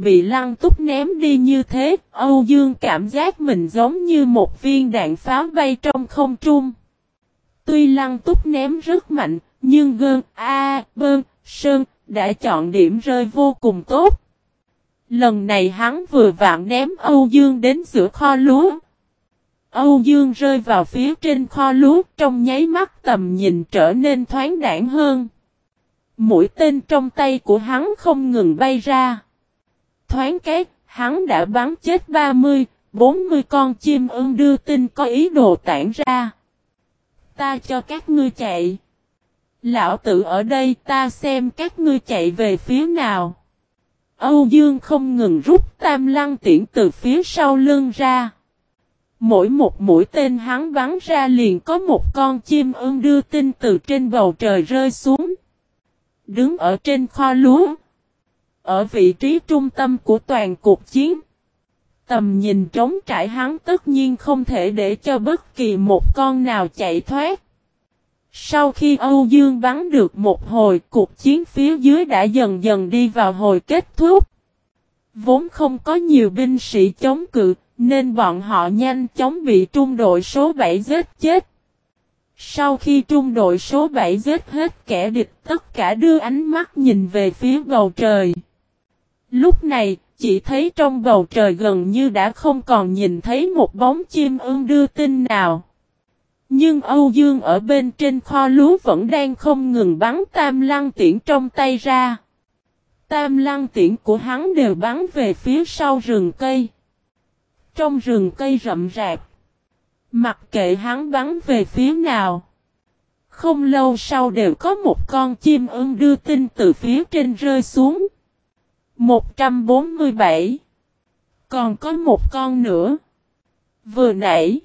bị lăng túc ném đi như thế, Âu Dương cảm giác mình giống như một viên đạn pháo bay trong không trung. Tuy lăng túc ném rất mạnh, nhưng gơn, a, bơn, sơn, đã chọn điểm rơi vô cùng tốt. Lần này hắn vừa vạn ném Âu Dương đến giữa kho lúa. Âu Dương rơi vào phía trên kho lúa trong nháy mắt tầm nhìn trở nên thoáng đảng hơn. Mũi tên trong tay của hắn không ngừng bay ra. Thoáng cái, hắn đã bắn chết 30, 40 con chim ưng đưa tin có ý đồ tản ra. Ta cho các ngươi chạy. Lão tử ở đây ta xem các ngươi chạy về phía nào. Âu Dương không ngừng rút tam lăng tiễn từ phía sau lưng ra. Mỗi một mũi tên hắn bắn ra liền có một con chim ưng đưa tin từ trên bầu trời rơi xuống. Đứng ở trên kho lúa. Ở vị trí trung tâm của toàn cuộc chiến. Tầm nhìn trống trải hắn tất nhiên không thể để cho bất kỳ một con nào chạy thoát. Sau khi Âu Dương bắn được một hồi, cuộc chiến phía dưới đã dần dần đi vào hồi kết thúc. Vốn không có nhiều binh sĩ chống cự, nên bọn họ nhanh chóng bị trung đội số 7 giết chết. Sau khi trung đội số 7 giết hết kẻ địch tất cả đưa ánh mắt nhìn về phía bầu trời. Lúc này, chỉ thấy trong bầu trời gần như đã không còn nhìn thấy một bóng chim ưng đưa tin nào. Nhưng Âu Dương ở bên trên kho lúa vẫn đang không ngừng bắn tam lăng tiễn trong tay ra. Tam lăng tiễn của hắn đều bắn về phía sau rừng cây. Trong rừng cây rậm rạp. Mặc kệ hắn bắn về phía nào. Không lâu sau đều có một con chim ưng đưa tin từ phía trên rơi xuống. 147 Còn có một con nữa. Vừa nãy.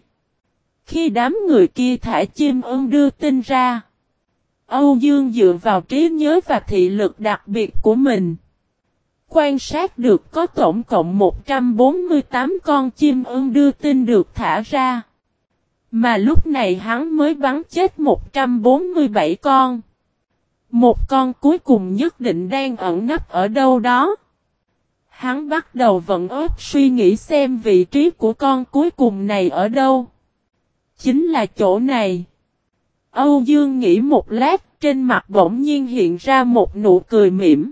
Khi đám người kia thả chim ưng đưa tin ra. Âu Dương dựa vào trí nhớ và thị lực đặc biệt của mình. Quan sát được có tổng cộng 148 con chim ưng đưa tin được thả ra. Mà lúc này hắn mới bắn chết 147 con. Một con cuối cùng nhất định đang ẩn nấp ở đâu đó. Hắn bắt đầu vận ớt suy nghĩ xem vị trí của con cuối cùng này ở đâu. Chính là chỗ này. Âu Dương nghĩ một lát, trên mặt bỗng nhiên hiện ra một nụ cười mỉm.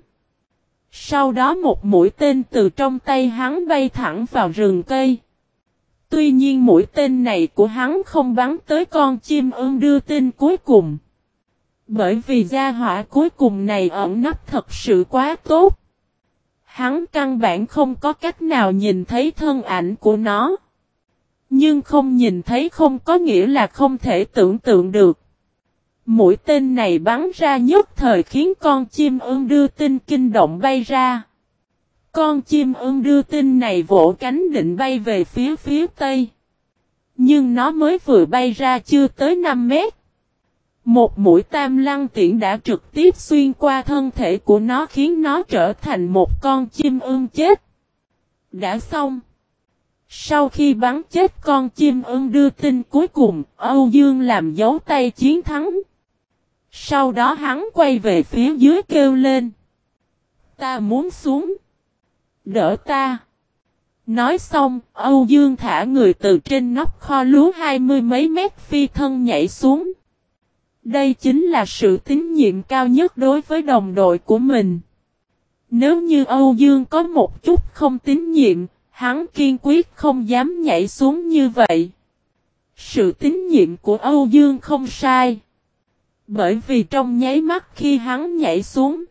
Sau đó một mũi tên từ trong tay hắn bay thẳng vào rừng cây. Tuy nhiên mũi tên này của hắn không bắn tới con chim ưng đưa tin cuối cùng. Bởi vì gia hỏa cuối cùng này ẩn nấp thật sự quá tốt. Hắn căn bản không có cách nào nhìn thấy thân ảnh của nó. Nhưng không nhìn thấy không có nghĩa là không thể tưởng tượng được. Mũi tên này bắn ra nhất thời khiến con chim ưng đưa tin kinh động bay ra. Con chim ưng đưa tin này vỗ cánh định bay về phía phía tây. Nhưng nó mới vừa bay ra chưa tới 5 mét. Một mũi tam lăng tiễn đã trực tiếp xuyên qua thân thể của nó khiến nó trở thành một con chim ưng chết. Đã xong. Sau khi bắn chết con chim ưng đưa tin cuối cùng, Âu Dương làm dấu tay chiến thắng. Sau đó hắn quay về phía dưới kêu lên. Ta muốn xuống. Đỡ ta. Nói xong, Âu Dương thả người từ trên nóc kho lúa hai mươi mấy mét phi thân nhảy xuống. Đây chính là sự tín nhiệm cao nhất đối với đồng đội của mình. Nếu như Âu Dương có một chút không tín nhiệm, hắn kiên quyết không dám nhảy xuống như vậy. Sự tín nhiệm của Âu Dương không sai. Bởi vì trong nháy mắt khi hắn nhảy xuống,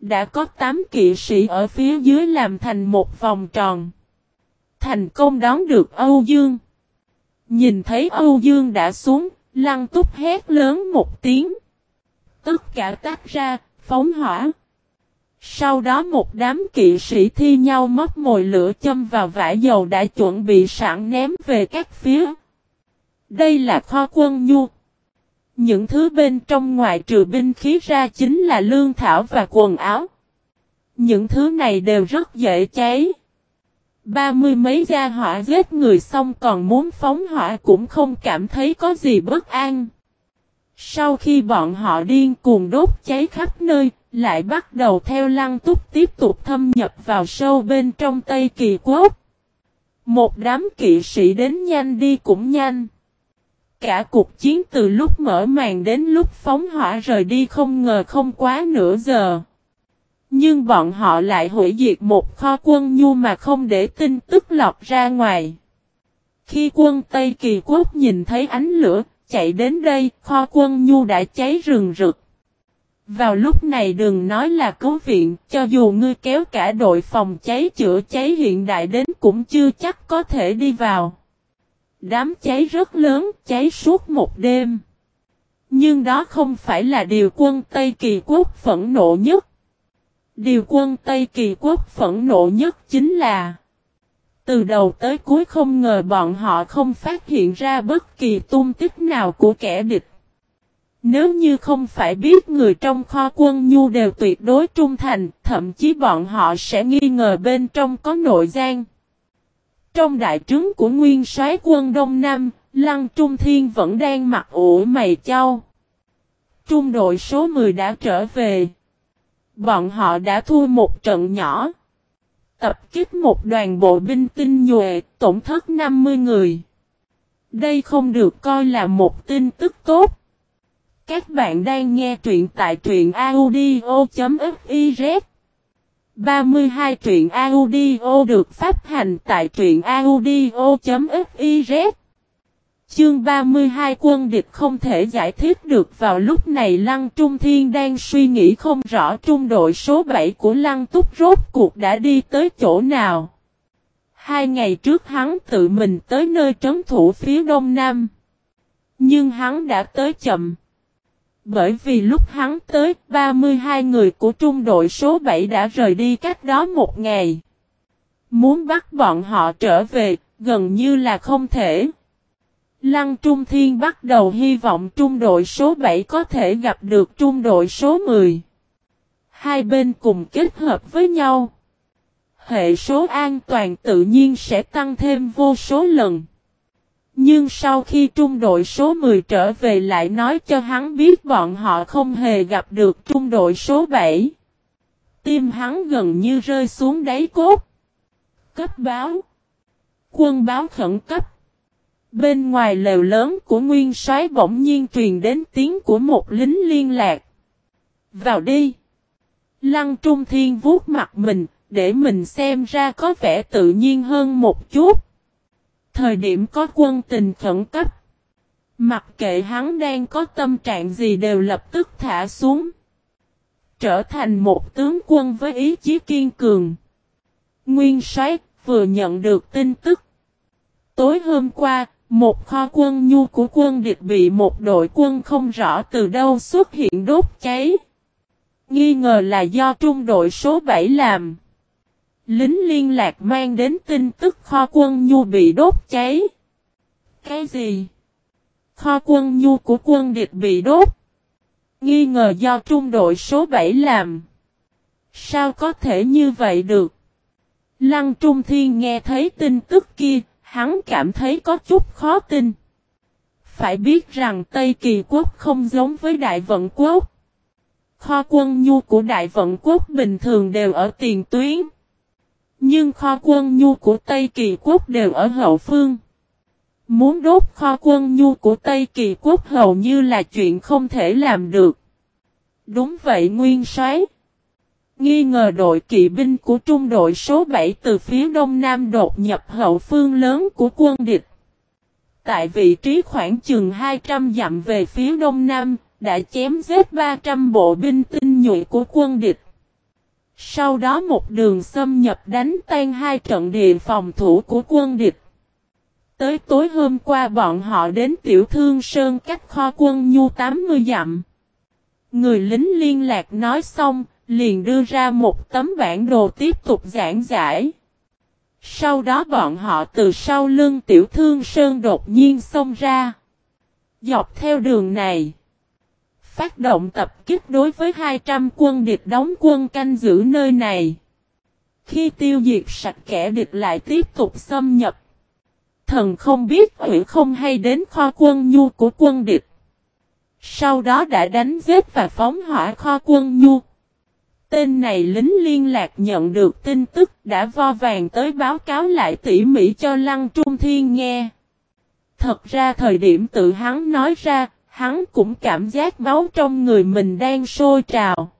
đã có 8 kỵ sĩ ở phía dưới làm thành một vòng tròn. Thành công đón được Âu Dương. Nhìn thấy Âu Dương đã xuống, lăng túc hét lớn một tiếng. Tất cả tách ra, phóng hỏa. Sau đó một đám kỵ sĩ thi nhau móc mồi lửa châm vào vải dầu đã chuẩn bị sẵn ném về các phía. Đây là kho quân nhu. Những thứ bên trong ngoài trừ binh khí ra chính là lương thảo và quần áo. Những thứ này đều rất dễ cháy. Ba mươi mấy gia hỏa giết người xong còn muốn phóng hỏa cũng không cảm thấy có gì bất an. Sau khi bọn họ điên cuồng đốt cháy khắp nơi, lại bắt đầu theo lăng túc tiếp tục thâm nhập vào sâu bên trong Tây Kỳ Quốc. Một đám kỵ sĩ đến nhanh đi cũng nhanh. Cả cuộc chiến từ lúc mở màn đến lúc phóng hỏa rời đi không ngờ không quá nửa giờ. Nhưng bọn họ lại hủy diệt một kho quân nhu mà không để tin tức lọt ra ngoài. Khi quân Tây Kỳ Quốc nhìn thấy ánh lửa, chạy đến đây, kho quân nhu đã cháy rừng rực. Vào lúc này đừng nói là cứu viện, cho dù ngươi kéo cả đội phòng cháy chữa cháy hiện đại đến cũng chưa chắc có thể đi vào. Đám cháy rất lớn, cháy suốt một đêm. Nhưng đó không phải là điều quân Tây Kỳ Quốc phẫn nộ nhất. Điều quân Tây Kỳ Quốc phẫn nộ nhất chính là Từ đầu tới cuối không ngờ bọn họ không phát hiện ra bất kỳ tung tích nào của kẻ địch. Nếu như không phải biết người trong kho quân nhu đều tuyệt đối trung thành, thậm chí bọn họ sẽ nghi ngờ bên trong có nội gian. Trong đại trướng của nguyên soái quân Đông Nam, Lăng Trung Thiên vẫn đang mặc ủ mày châu. Trung đội số 10 đã trở về. Bọn họ đã thua một trận nhỏ. Tập kích một đoàn bộ binh tinh nhuệ, tổn thất 50 người. Đây không được coi là một tin tức tốt. Các bạn đang nghe truyện tại truyện audio.fiz 32 truyện audio được phát hành tại truyện audio.fiz Chương 32 quân địch không thể giải thích được vào lúc này Lăng Trung Thiên đang suy nghĩ không rõ trung đội số 7 của Lăng Túc rốt cuộc đã đi tới chỗ nào. Hai ngày trước hắn tự mình tới nơi trấn thủ phía đông nam. Nhưng hắn đã tới chậm. Bởi vì lúc hắn tới, 32 người của trung đội số 7 đã rời đi cách đó một ngày. Muốn bắt bọn họ trở về, gần như là không thể. Lăng Trung Thiên bắt đầu hy vọng trung đội số 7 có thể gặp được trung đội số 10. Hai bên cùng kết hợp với nhau. Hệ số an toàn tự nhiên sẽ tăng thêm vô số lần. Nhưng sau khi trung đội số 10 trở về lại nói cho hắn biết bọn họ không hề gặp được trung đội số 7. Tim hắn gần như rơi xuống đáy cốt. Cấp báo. Quân báo khẩn cấp. Bên ngoài lều lớn của nguyên soái bỗng nhiên truyền đến tiếng của một lính liên lạc. Vào đi. Lăng Trung Thiên vuốt mặt mình, để mình xem ra có vẻ tự nhiên hơn một chút. Thời điểm có quân tình khẩn cấp. Mặc kệ hắn đang có tâm trạng gì đều lập tức thả xuống. Trở thành một tướng quân với ý chí kiên cường. Nguyên soái vừa nhận được tin tức. Tối hôm qua, một kho quân nhu của quân địch bị một đội quân không rõ từ đâu xuất hiện đốt cháy. Nghi ngờ là do trung đội số 7 làm. Lính liên lạc mang đến tin tức kho quân nhu bị đốt cháy. Cái gì? Kho quân nhu của quân địch bị đốt. Nghi ngờ do trung đội số 7 làm. Sao có thể như vậy được? Lăng Trung Thiên nghe thấy tin tức kia, hắn cảm thấy có chút khó tin. Phải biết rằng Tây Kỳ Quốc không giống với Đại Vận Quốc. Kho quân nhu của Đại Vận Quốc bình thường đều ở tiền tuyến. Nhưng kho quân nhu của Tây Kỳ Quốc đều ở hậu phương. Muốn đốt kho quân nhu của Tây Kỳ Quốc hầu như là chuyện không thể làm được. Đúng vậy, nguyên soái. Nghi ngờ đội kỵ binh của trung đội số 7 từ phía đông nam đột nhập hậu phương lớn của quân địch. Tại vị trí khoảng chừng 200 dặm về phía đông nam, đã chém giết 300 bộ binh tinh nhuệ của quân địch. Sau đó một đường xâm nhập đánh tan hai trận địa phòng thủ của quân địch. Tới tối hôm qua bọn họ đến Tiểu Thương Sơn cách kho quân nhu 80 dặm. Người lính liên lạc nói xong, liền đưa ra một tấm bản đồ tiếp tục giảng giải. Sau đó bọn họ từ sau lưng Tiểu Thương Sơn đột nhiên xông ra. Dọc theo đường này, phát động tập kích đối với 200 quân địch đóng quân canh giữ nơi này. Khi tiêu diệt sạch kẻ địch lại tiếp tục xâm nhập. Thần không biết ủy không hay đến kho quân nhu của quân địch. Sau đó đã đánh giết và phóng hỏa kho quân nhu. Tên này lính liên lạc nhận được tin tức đã vo vàng tới báo cáo lại tỉ mỉ cho Lăng Trung Thiên nghe. Thật ra thời điểm tự hắn nói ra, hắn cũng cảm giác máu trong người mình đang sôi trào.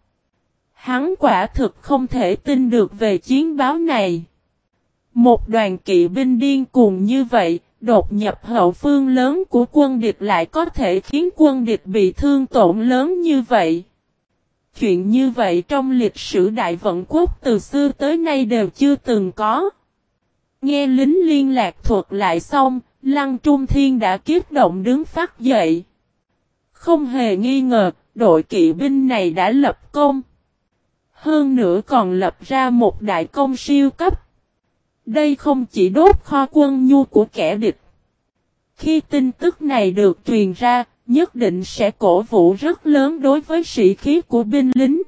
Hắn quả thực không thể tin được về chiến báo này. Một đoàn kỵ binh điên cuồng như vậy, đột nhập hậu phương lớn của quân địch lại có thể khiến quân địch bị thương tổn lớn như vậy. Chuyện như vậy trong lịch sử đại vận quốc từ xưa tới nay đều chưa từng có. Nghe lính liên lạc thuật lại xong, Lăng Trung Thiên đã kiếp động đứng phát dậy. Không hề nghi ngờ, đội kỵ binh này đã lập công. Hơn nữa còn lập ra một đại công siêu cấp. Đây không chỉ đốt kho quân nhu của kẻ địch. Khi tin tức này được truyền ra, nhất định sẽ cổ vũ rất lớn đối với sĩ khí của binh lính.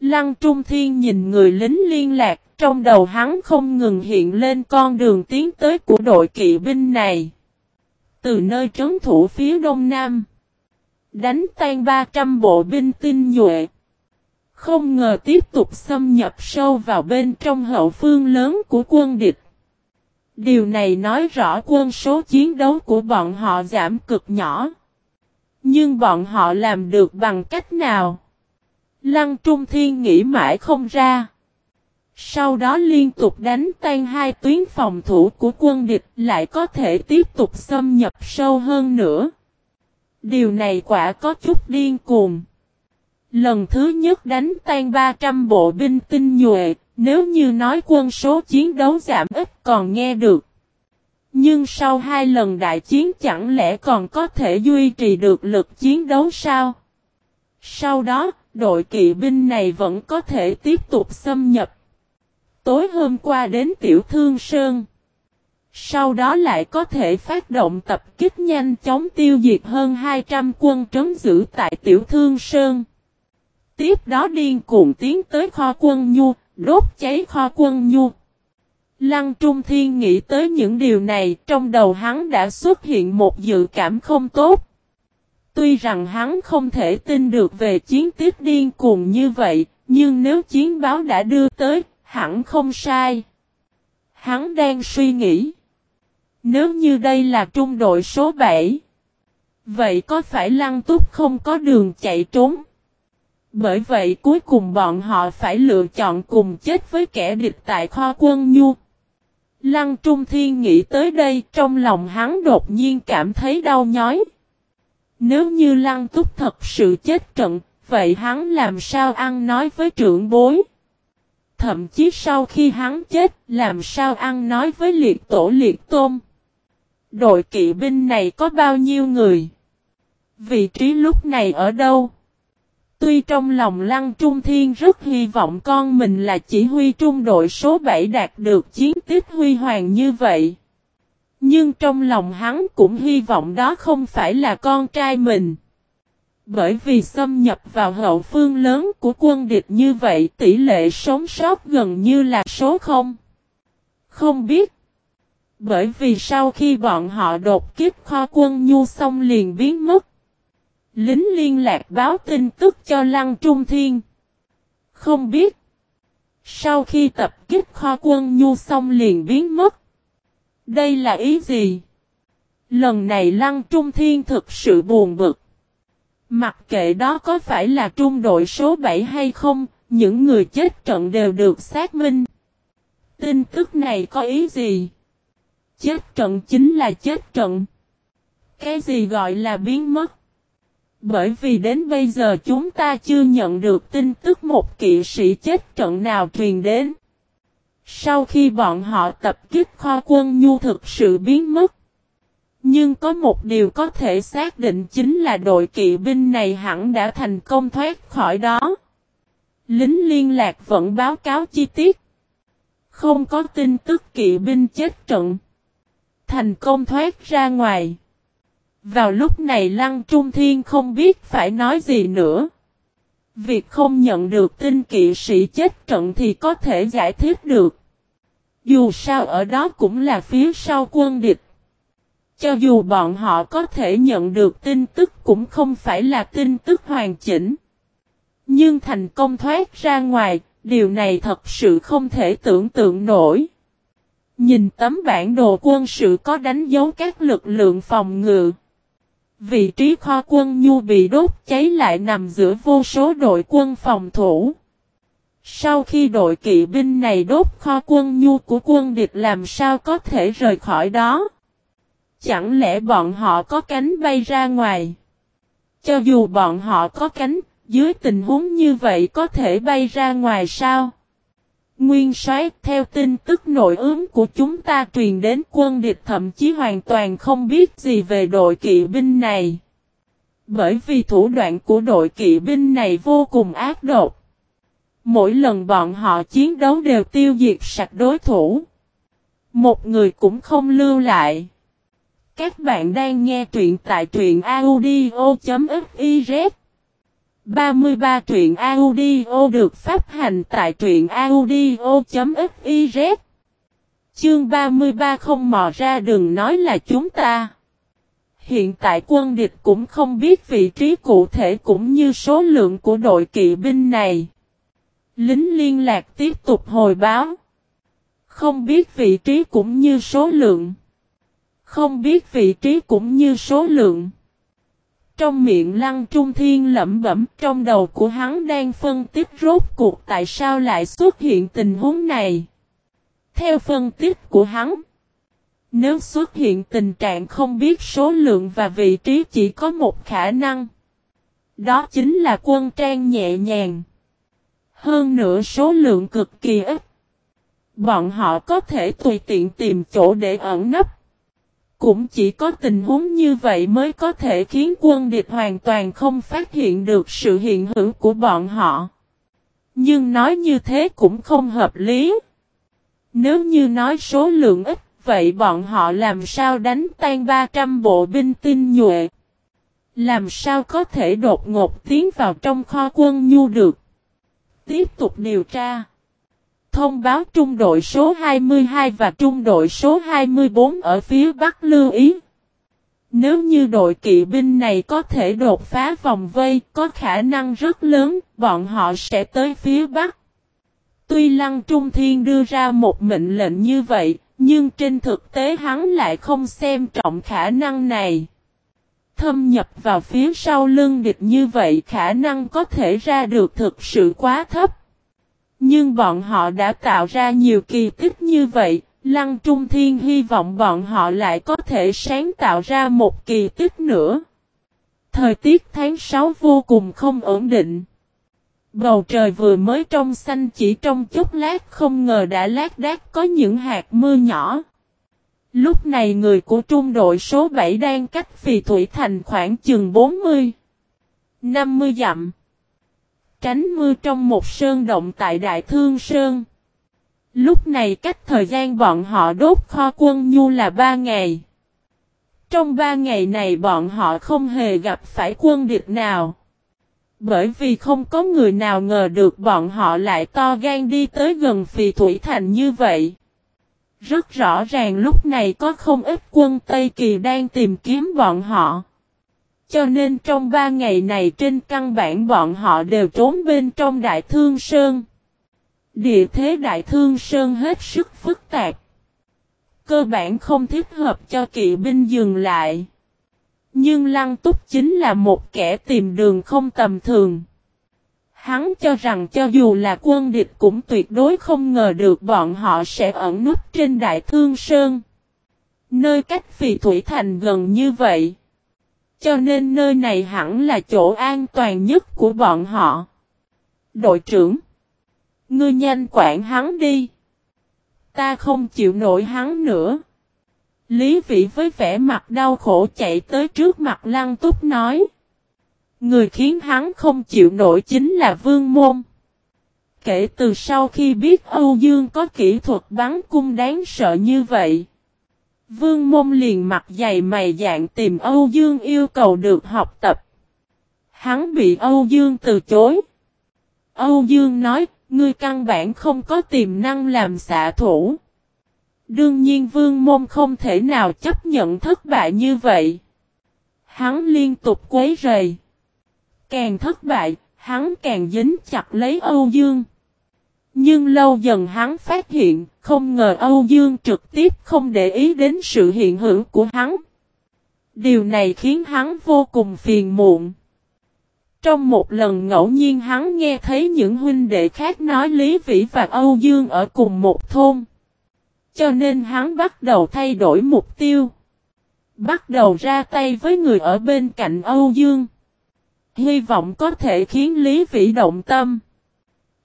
Lăng Trung Thiên nhìn người lính liên lạc, trong đầu hắn không ngừng hiện lên con đường tiến tới của đội kỵ binh này. Từ nơi trấn thủ phía đông nam, đánh tan 300 bộ binh tinh nhuệ. Không ngờ tiếp tục xâm nhập sâu vào bên trong hậu phương lớn của quân địch. Điều này nói rõ quân số chiến đấu của bọn họ giảm cực nhỏ. Nhưng bọn họ làm được bằng cách nào? Lăng Trung Thiên nghĩ mãi không ra. Sau đó liên tục đánh tan hai tuyến phòng thủ của quân địch lại có thể tiếp tục xâm nhập sâu hơn nữa. Điều này quả có chút điên cuồng. Lần thứ nhất đánh tan 300 bộ binh tinh nhuệ, nếu như nói quân số chiến đấu giảm ít còn nghe được. Nhưng sau hai lần đại chiến chẳng lẽ còn có thể duy trì được lực chiến đấu sao? Sau đó, đội kỵ binh này vẫn có thể tiếp tục xâm nhập. Tối hôm qua đến Tiểu Thương Sơn. Sau đó lại có thể phát động tập kích nhanh chóng tiêu diệt hơn 200 quân trấn giữ tại Tiểu Thương Sơn. Tiếp đó điên cuồng tiến tới kho quân nhu, đốt cháy kho quân nhu. Lăng Trung Thiên nghĩ tới những điều này, trong đầu hắn đã xuất hiện một dự cảm không tốt. Tuy rằng hắn không thể tin được về chiến tiết điên cuồng như vậy, nhưng nếu chiến báo đã đưa tới, hẳn không sai. Hắn đang suy nghĩ. Nếu như đây là trung đội số 7, vậy có phải Lăng Túc không có đường chạy trốn? Bởi vậy cuối cùng bọn họ phải lựa chọn cùng chết với kẻ địch tại kho quân nhu. Lăng Trung Thiên nghĩ tới đây trong lòng hắn đột nhiên cảm thấy đau nhói. Nếu như Lăng Túc thật sự chết trận, vậy hắn làm sao ăn nói với trưởng bối? Thậm chí sau khi hắn chết, làm sao ăn nói với liệt tổ liệt tôm? Đội kỵ binh này có bao nhiêu người? Vị trí lúc này ở đâu? Tuy trong lòng Lăng Trung Thiên rất hy vọng con mình là chỉ huy trung đội số 7 đạt được chiến tích huy hoàng như vậy. Nhưng trong lòng hắn cũng hy vọng đó không phải là con trai mình. Bởi vì xâm nhập vào hậu phương lớn của quân địch như vậy, tỷ lệ sống sót gần như là số 0. Không biết. Bởi vì sau khi bọn họ đột kiếp kho quân nhu xong liền biến mất. Lính liên lạc báo tin tức cho Lăng Trung Thiên. Không biết. Sau khi tập kích kho quân nhu xong liền biến mất. Đây là ý gì? Lần này Lăng Trung Thiên thực sự buồn bực. Mặc kệ đó có phải là trung đội số 7 hay không, những người chết trận đều được xác minh. Tin tức này có ý gì? Chết trận chính là chết trận. Cái gì gọi là biến mất? Bởi vì đến bây giờ chúng ta chưa nhận được tin tức một kỵ sĩ chết trận nào truyền đến. Sau khi bọn họ tập kích kho quân nhu thực sự biến mất. Nhưng có một điều có thể xác định chính là đội kỵ binh này hẳn đã thành công thoát khỏi đó. Lính liên lạc vẫn báo cáo chi tiết. Không có tin tức kỵ binh chết trận. Thành công thoát ra ngoài. Vào lúc này Lăng Trung Thiên không biết phải nói gì nữa. Việc không nhận được tin kỵ sĩ chết trận thì có thể giải thích được. Dù sao ở đó cũng là phía sau quân địch. Cho dù bọn họ có thể nhận được tin tức cũng không phải là tin tức hoàn chỉnh. Nhưng thành công thoát ra ngoài, điều này thật sự không thể tưởng tượng nổi. Nhìn tấm bản đồ quân sự có đánh dấu các lực lượng phòng ngự. Vị trí kho quân nhu bị đốt cháy lại nằm giữa vô số đội quân phòng thủ. Sau khi đội kỵ binh này đốt kho quân nhu của quân địch làm sao có thể rời khỏi đó? Chẳng lẽ bọn họ có cánh bay ra ngoài? Cho dù bọn họ có cánh, dưới tình huống như vậy có thể bay ra ngoài sao? Nguyên soái, theo tin tức nội ứng của chúng ta truyền đến quân địch thậm chí hoàn toàn không biết gì về đội kỵ binh này. Bởi vì thủ đoạn của đội kỵ binh này vô cùng ác độc. Mỗi lần bọn họ chiến đấu đều tiêu diệt sạch đối thủ. Một người cũng không lưu lại. Các bạn đang nghe truyện tại truyện audio.fif 33 truyện audio được phát hành tại truyện audio.fiz Chương 33 không mò ra đừng nói là chúng ta. Hiện tại quân địch cũng không biết vị trí cụ thể cũng như số lượng của đội kỵ binh này. Lính liên lạc tiếp tục hồi báo. Không biết vị trí cũng như số lượng. Không biết vị trí cũng như số lượng. Trong miệng lăng trung thiên lẩm bẩm trong đầu của hắn đang phân tích rốt cuộc tại sao lại xuất hiện tình huống này. Theo phân tích của hắn, nếu xuất hiện tình trạng không biết số lượng và vị trí chỉ có một khả năng. Đó chính là quân trang nhẹ nhàng. Hơn nữa số lượng cực kỳ ít. Bọn họ có thể tùy tiện tìm chỗ để ẩn nấp. Cũng chỉ có tình huống như vậy mới có thể khiến quân địch hoàn toàn không phát hiện được sự hiện hữu của bọn họ. Nhưng nói như thế cũng không hợp lý. Nếu như nói số lượng ít, vậy bọn họ làm sao đánh tan 300 bộ binh tinh nhuệ? Làm sao có thể đột ngột tiến vào trong kho quân nhu được? Tiếp tục điều tra. Thông báo trung đội số 22 và trung đội số 24 ở phía Bắc lưu ý. Nếu như đội kỵ binh này có thể đột phá vòng vây, có khả năng rất lớn, bọn họ sẽ tới phía Bắc. Tuy Lăng Trung Thiên đưa ra một mệnh lệnh như vậy, nhưng trên thực tế hắn lại không xem trọng khả năng này. Thâm nhập vào phía sau lưng địch như vậy khả năng có thể ra được thực sự quá thấp. Nhưng bọn họ đã tạo ra nhiều kỳ tích như vậy, Lăng Trung Thiên hy vọng bọn họ lại có thể sáng tạo ra một kỳ tích nữa. Thời tiết tháng 6 vô cùng không ổn định. Bầu trời vừa mới trong xanh chỉ trong chút lát không ngờ đã lát đát có những hạt mưa nhỏ. Lúc này người của trung đội số 7 đang cách phì thủy thành khoảng chừng 40. 50 dặm tránh mưa trong một sơn động tại Đại Thương Sơn. Lúc này cách thời gian bọn họ đốt kho quân nhu là ba ngày. Trong ba ngày này bọn họ không hề gặp phải quân địch nào. Bởi vì không có người nào ngờ được bọn họ lại to gan đi tới gần phì thủy thành như vậy. Rất rõ ràng lúc này có không ít quân Tây Kỳ đang tìm kiếm bọn họ. Cho nên trong ba ngày này trên căn bản bọn họ đều trốn bên trong Đại Thương Sơn. Địa thế Đại Thương Sơn hết sức phức tạp. Cơ bản không thích hợp cho kỵ binh dừng lại. Nhưng Lăng Túc chính là một kẻ tìm đường không tầm thường. Hắn cho rằng cho dù là quân địch cũng tuyệt đối không ngờ được bọn họ sẽ ẩn nút trên Đại Thương Sơn. Nơi cách phì thủy thành gần như vậy. Cho nên nơi này hẳn là chỗ an toàn nhất của bọn họ. Đội trưởng. Ngươi nhanh quản hắn đi. Ta không chịu nổi hắn nữa. Lý vị với vẻ mặt đau khổ chạy tới trước mặt lăng túc nói. Người khiến hắn không chịu nổi chính là vương môn. Kể từ sau khi biết Âu Dương có kỹ thuật bắn cung đáng sợ như vậy. Vương môn liền mặt dày mày dạng tìm Âu Dương yêu cầu được học tập. Hắn bị Âu Dương từ chối. Âu Dương nói, ngươi căn bản không có tiềm năng làm xạ thủ. Đương nhiên vương môn không thể nào chấp nhận thất bại như vậy. Hắn liên tục quấy rầy. Càng thất bại, hắn càng dính chặt lấy Âu Dương. Nhưng lâu dần hắn phát hiện, không ngờ Âu Dương trực tiếp không để ý đến sự hiện hữu của hắn. Điều này khiến hắn vô cùng phiền muộn. Trong một lần ngẫu nhiên hắn nghe thấy những huynh đệ khác nói Lý Vĩ và Âu Dương ở cùng một thôn. Cho nên hắn bắt đầu thay đổi mục tiêu. Bắt đầu ra tay với người ở bên cạnh Âu Dương. Hy vọng có thể khiến Lý Vĩ động tâm.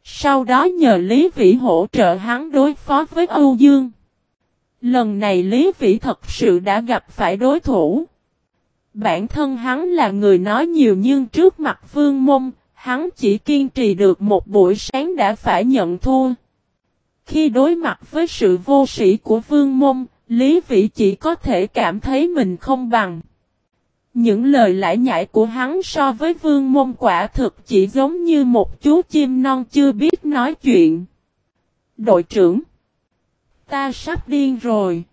Sau đó nhờ Lý Vĩ hỗ trợ hắn đối phó với Âu Dương. Lần này Lý Vĩ thật sự đã gặp phải đối thủ. Bản thân hắn là người nói nhiều nhưng trước mặt Vương Mông, hắn chỉ kiên trì được một buổi sáng đã phải nhận thua. Khi đối mặt với sự vô sĩ của Vương Mông, Lý Vĩ chỉ có thể cảm thấy mình không bằng. Những lời lãi nhãi của hắn so với Vương môn quả thực chỉ giống như một chú chim non chưa biết nói chuyện. Đội trưởng Ta sắp điên rồi.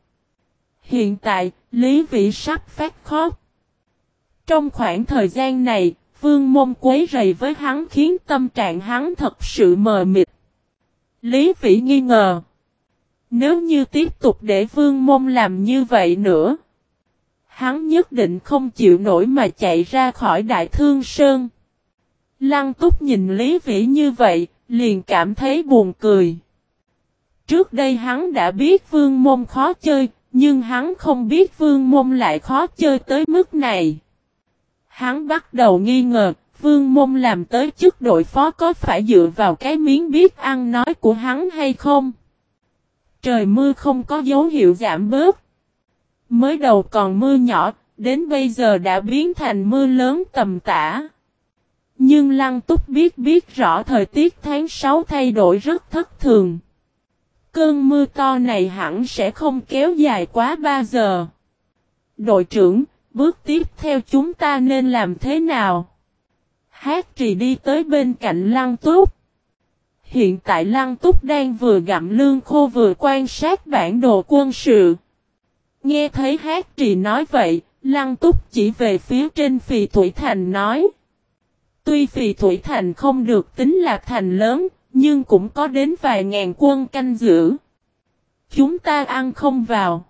Hiện tại, Lý Vĩ sắp phát khóc. Trong khoảng thời gian này, Vương môn quấy rầy với hắn khiến tâm trạng hắn thật sự mờ mịt. Lý Vĩ nghi ngờ. Nếu như tiếp tục để Vương môn làm như vậy nữa, hắn nhất định không chịu nổi mà chạy ra khỏi Đại Thương Sơn. Lăng túc nhìn Lý Vĩ như vậy, liền cảm thấy buồn cười. Trước đây hắn đã biết Vương môn khó chơi, nhưng hắn không biết Vương môn lại khó chơi tới mức này. Hắn bắt đầu nghi ngờ, Vương môn làm tới chức đội phó có phải dựa vào cái miếng biết ăn nói của hắn hay không? Trời mưa không có dấu hiệu giảm bớt. Mới đầu còn mưa nhỏ, đến bây giờ đã biến thành mưa lớn tầm tã. Nhưng Lăng Túc biết biết rõ thời tiết tháng 6 thay đổi rất thất thường. Cơn mưa to này hẳn sẽ không kéo dài quá 3 giờ. Đội trưởng, Bước tiếp theo chúng ta nên làm thế nào? Hát trì đi tới bên cạnh lăng túc. Hiện tại lăng túc đang vừa gặm lương khô vừa quan sát bản đồ quân sự. Nghe thấy hát trì nói vậy, lăng túc chỉ về phía trên phì thủy thành nói. Tuy phì thủy thành không được tính là thành lớn, nhưng cũng có đến vài ngàn quân canh giữ. Chúng ta ăn không vào.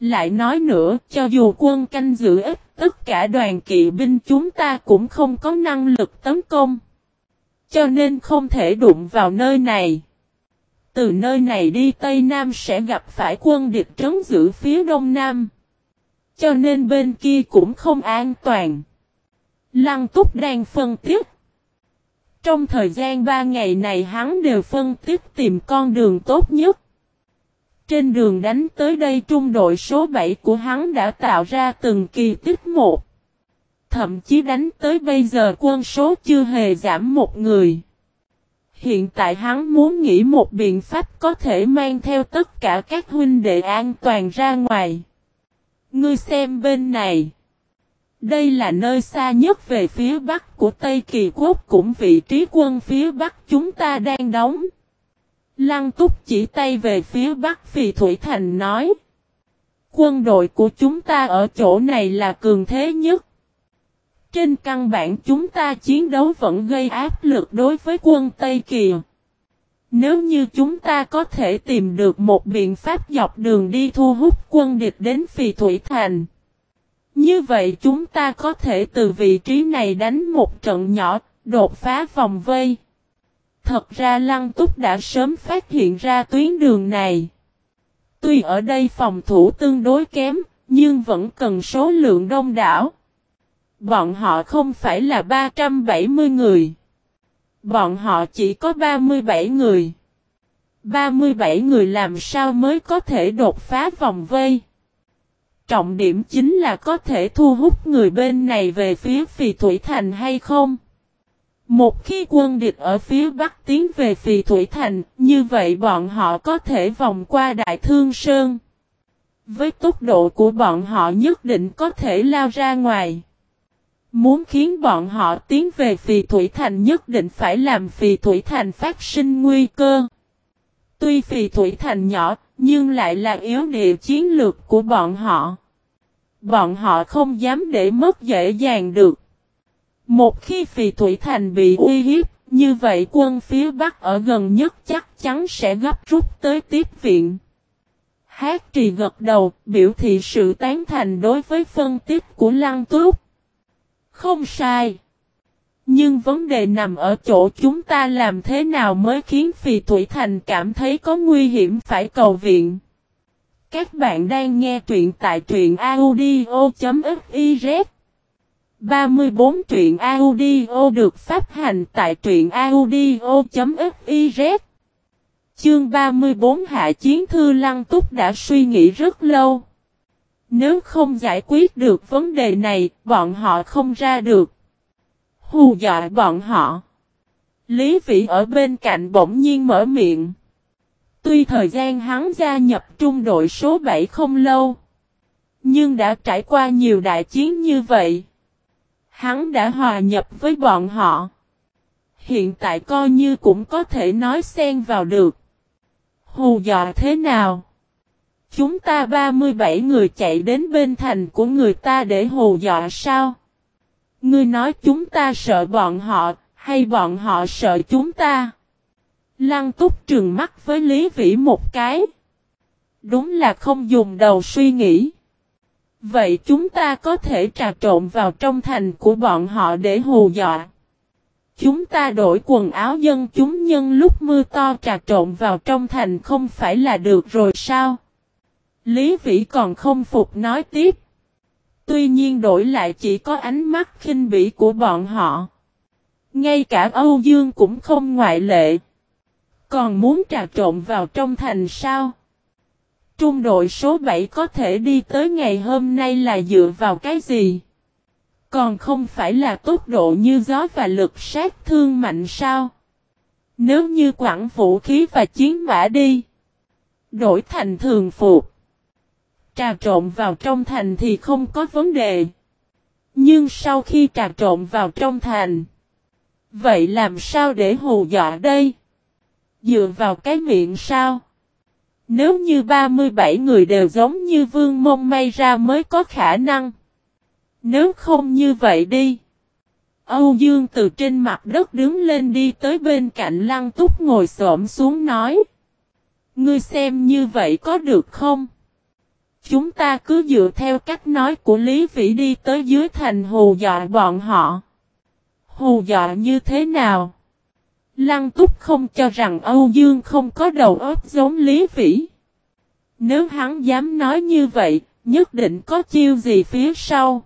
Lại nói nữa, cho dù quân canh giữ ít, tất cả đoàn kỵ binh chúng ta cũng không có năng lực tấn công. Cho nên không thể đụng vào nơi này. Từ nơi này đi Tây Nam sẽ gặp phải quân địch trấn giữ phía Đông Nam. Cho nên bên kia cũng không an toàn. Lăng túc đang phân tích. Trong thời gian 3 ngày này hắn đều phân tích tìm con đường tốt nhất. Trên đường đánh tới đây trung đội số 7 của hắn đã tạo ra từng kỳ tích một. Thậm chí đánh tới bây giờ quân số chưa hề giảm một người. Hiện tại hắn muốn nghĩ một biện pháp có thể mang theo tất cả các huynh đệ an toàn ra ngoài. Ngươi xem bên này. Đây là nơi xa nhất về phía bắc của Tây Kỳ Quốc, cũng vị trí quân phía bắc chúng ta đang đóng. Lăng túc chỉ tay về phía Bắc Phì Thủy Thành nói. Quân đội của chúng ta ở chỗ này là cường thế nhất. Trên căn bản chúng ta chiến đấu vẫn gây áp lực đối với quân Tây Kiều. Nếu như chúng ta có thể tìm được một biện pháp dọc đường đi thu hút quân địch đến Phì Thủy Thành. Như vậy chúng ta có thể từ vị trí này đánh một trận nhỏ, đột phá vòng vây. Thật ra Lăng Túc đã sớm phát hiện ra tuyến đường này. Tuy ở đây phòng thủ tương đối kém, nhưng vẫn cần số lượng đông đảo. Bọn họ không phải là 370 người. Bọn họ chỉ có 37 người. 37 người làm sao mới có thể đột phá vòng vây. Trọng điểm chính là có thể thu hút người bên này về phía phì thủy thành hay không. Một khi quân địch ở phía bắc tiến về Phì Thủy Thành, như vậy bọn họ có thể vòng qua Đại Thương Sơn. Với tốc độ của bọn họ nhất định có thể lao ra ngoài. Muốn khiến bọn họ tiến về Phì Thủy Thành nhất định phải làm Phì Thủy Thành phát sinh nguy cơ. Tuy Phì Thủy Thành nhỏ, nhưng lại là yếu địa chiến lược của bọn họ. Bọn họ không dám để mất dễ dàng được. Một khi phì thủy thành bị uy hiếp, như vậy quân phía Bắc ở gần nhất chắc chắn sẽ gấp rút tới tiếp viện. Hát trì gật đầu, biểu thị sự tán thành đối với phân tích của Lăng Túc. Không sai. Nhưng vấn đề nằm ở chỗ chúng ta làm thế nào mới khiến Phì Thủy Thành cảm thấy có nguy hiểm phải cầu viện. Các bạn đang nghe truyện tại truyện audio.fiz 34 truyện audio được phát hành tại truyện audio.fiz Chương 34 Hạ Chiến Thư Lăng Túc đã suy nghĩ rất lâu. Nếu không giải quyết được vấn đề này, bọn họ không ra được. Hù dọa bọn họ. Lý Vĩ ở bên cạnh bỗng nhiên mở miệng. Tuy thời gian hắn gia nhập trung đội số 7 không lâu. Nhưng đã trải qua nhiều đại chiến như vậy. Hắn đã hòa nhập với bọn họ. Hiện tại coi như cũng có thể nói xen vào được. Hù dọa thế nào? Chúng ta 37 người chạy đến bên thành của người ta để hù dọa sao? Ngươi nói chúng ta sợ bọn họ, hay bọn họ sợ chúng ta? Lăng túc trừng mắt với Lý Vĩ một cái. Đúng là không dùng đầu suy nghĩ. Vậy chúng ta có thể trà trộn vào trong thành của bọn họ để hù dọa. Chúng ta đổi quần áo dân chúng nhân lúc mưa to trà trộn vào trong thành không phải là được rồi sao? Lý Vĩ còn không phục nói tiếp. Tuy nhiên đổi lại chỉ có ánh mắt khinh bỉ của bọn họ. Ngay cả Âu Dương cũng không ngoại lệ. Còn muốn trà trộn vào trong thành sao? Trung đội số 7 có thể đi tới ngày hôm nay là dựa vào cái gì? Còn không phải là tốc độ như gió và lực sát thương mạnh sao? Nếu như quảng vũ khí và chiến mã đi. Đổi thành thường phục. Trà trộn vào trong thành thì không có vấn đề. Nhưng sau khi trà trộn vào trong thành. Vậy làm sao để hù dọa đây? Dựa vào cái miệng sao? Nếu như 37 người đều giống như vương mông may ra mới có khả năng. Nếu không như vậy đi. Âu Dương từ trên mặt đất đứng lên đi tới bên cạnh lăng túc ngồi xổm xuống nói. Ngươi xem như vậy có được không? Chúng ta cứ dựa theo cách nói của Lý Vĩ đi tới dưới thành hù dọa bọn họ. Hù dọa như thế nào? Lăng túc không cho rằng Âu Dương không có đầu óc giống Lý Vĩ. Nếu hắn dám nói như vậy, nhất định có chiêu gì phía sau.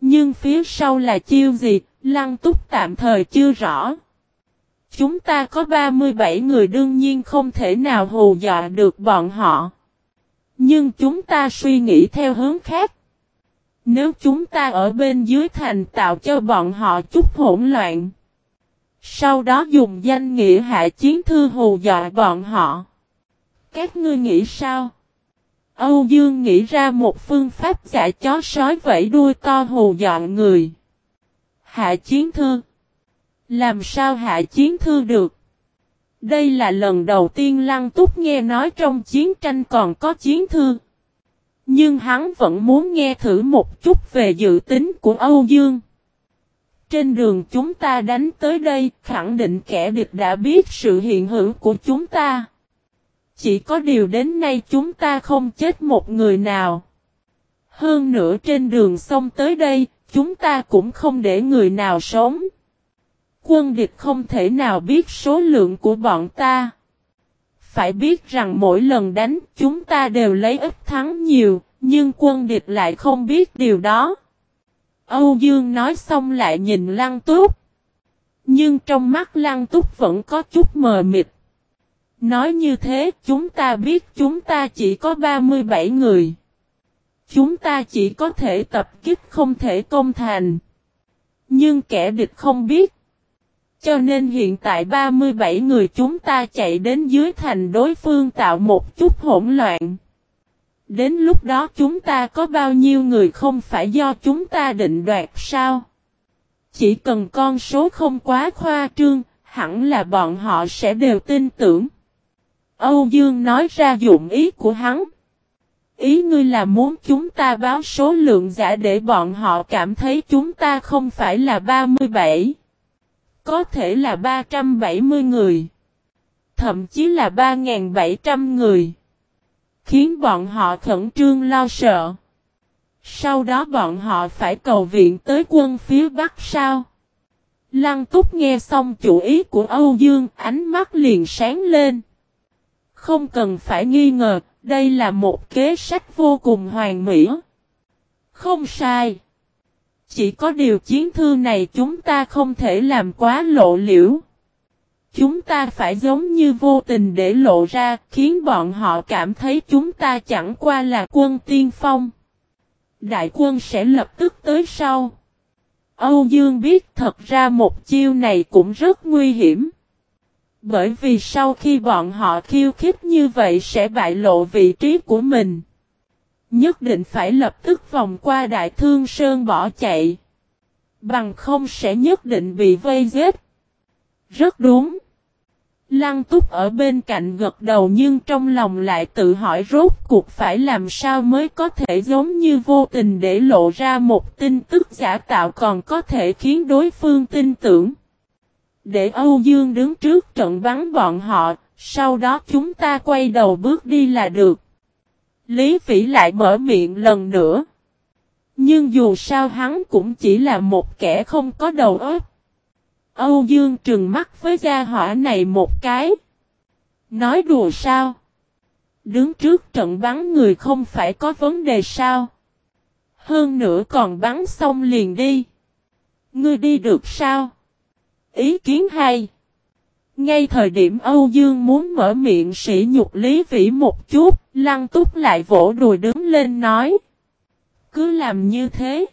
Nhưng phía sau là chiêu gì, Lăng túc tạm thời chưa rõ. Chúng ta có 37 người đương nhiên không thể nào hù dọa được bọn họ. Nhưng chúng ta suy nghĩ theo hướng khác. Nếu chúng ta ở bên dưới thành tạo cho bọn họ chút hỗn loạn. Sau đó dùng danh nghĩa hạ chiến thư hù dọa bọn họ. Các ngươi nghĩ sao? Âu Dương nghĩ ra một phương pháp giả chó sói vẫy đuôi to hù dọa người. Hạ chiến thư. Làm sao hạ chiến thư được? Đây là lần đầu tiên Lăng Túc nghe nói trong chiến tranh còn có chiến thư. Nhưng hắn vẫn muốn nghe thử một chút về dự tính của Âu Dương. Trên đường chúng ta đánh tới đây, khẳng định kẻ địch đã biết sự hiện hữu của chúng ta. Chỉ có điều đến nay chúng ta không chết một người nào. Hơn nữa trên đường sông tới đây, chúng ta cũng không để người nào sống. Quân địch không thể nào biết số lượng của bọn ta. Phải biết rằng mỗi lần đánh chúng ta đều lấy ít thắng nhiều, nhưng quân địch lại không biết điều đó. Âu Dương nói xong lại nhìn Lăng Túc. Nhưng trong mắt Lăng Túc vẫn có chút mờ mịt. Nói như thế chúng ta biết chúng ta chỉ có 37 người. Chúng ta chỉ có thể tập kích không thể công thành. Nhưng kẻ địch không biết. Cho nên hiện tại 37 người chúng ta chạy đến dưới thành đối phương tạo một chút hỗn loạn. Đến lúc đó chúng ta có bao nhiêu người không phải do chúng ta định đoạt sao? Chỉ cần con số không quá khoa trương, hẳn là bọn họ sẽ đều tin tưởng. Âu Dương nói ra dụng ý của hắn. Ý ngươi là muốn chúng ta báo số lượng giả để bọn họ cảm thấy chúng ta không phải là 37. Có thể là 370 người. Thậm chí là 3.700 người. Khiến bọn họ khẩn trương lo sợ. Sau đó bọn họ phải cầu viện tới quân phía Bắc sao? Lăng túc nghe xong chủ ý của Âu Dương, ánh mắt liền sáng lên. Không cần phải nghi ngờ, đây là một kế sách vô cùng hoàn mỹ. Không sai. Chỉ có điều chiến thư này chúng ta không thể làm quá lộ liễu. Chúng ta phải giống như vô tình để lộ ra, khiến bọn họ cảm thấy chúng ta chẳng qua là quân tiên phong. Đại quân sẽ lập tức tới sau. Âu Dương biết thật ra một chiêu này cũng rất nguy hiểm. Bởi vì sau khi bọn họ khiêu khích như vậy sẽ bại lộ vị trí của mình. Nhất định phải lập tức vòng qua Đại Thương Sơn bỏ chạy. Bằng không sẽ nhất định bị vây giết. Rất đúng. Lăng túc ở bên cạnh gật đầu nhưng trong lòng lại tự hỏi rốt cuộc phải làm sao mới có thể giống như vô tình để lộ ra một tin tức giả tạo còn có thể khiến đối phương tin tưởng. Để Âu Dương đứng trước trận bắn bọn họ, sau đó chúng ta quay đầu bước đi là được. Lý Vĩ lại mở miệng lần nữa. Nhưng dù sao hắn cũng chỉ là một kẻ không có đầu óc. Âu Dương trừng mắt với gia hỏa này một cái. Nói đùa sao? Đứng trước trận bắn người không phải có vấn đề sao? Hơn nữa còn bắn xong liền đi. Ngươi đi được sao? Ý kiến hay. Ngay thời điểm Âu Dương muốn mở miệng sỉ nhục Lý Vĩ một chút, Lăng Túc lại vỗ đùi đứng lên nói. Cứ làm như thế.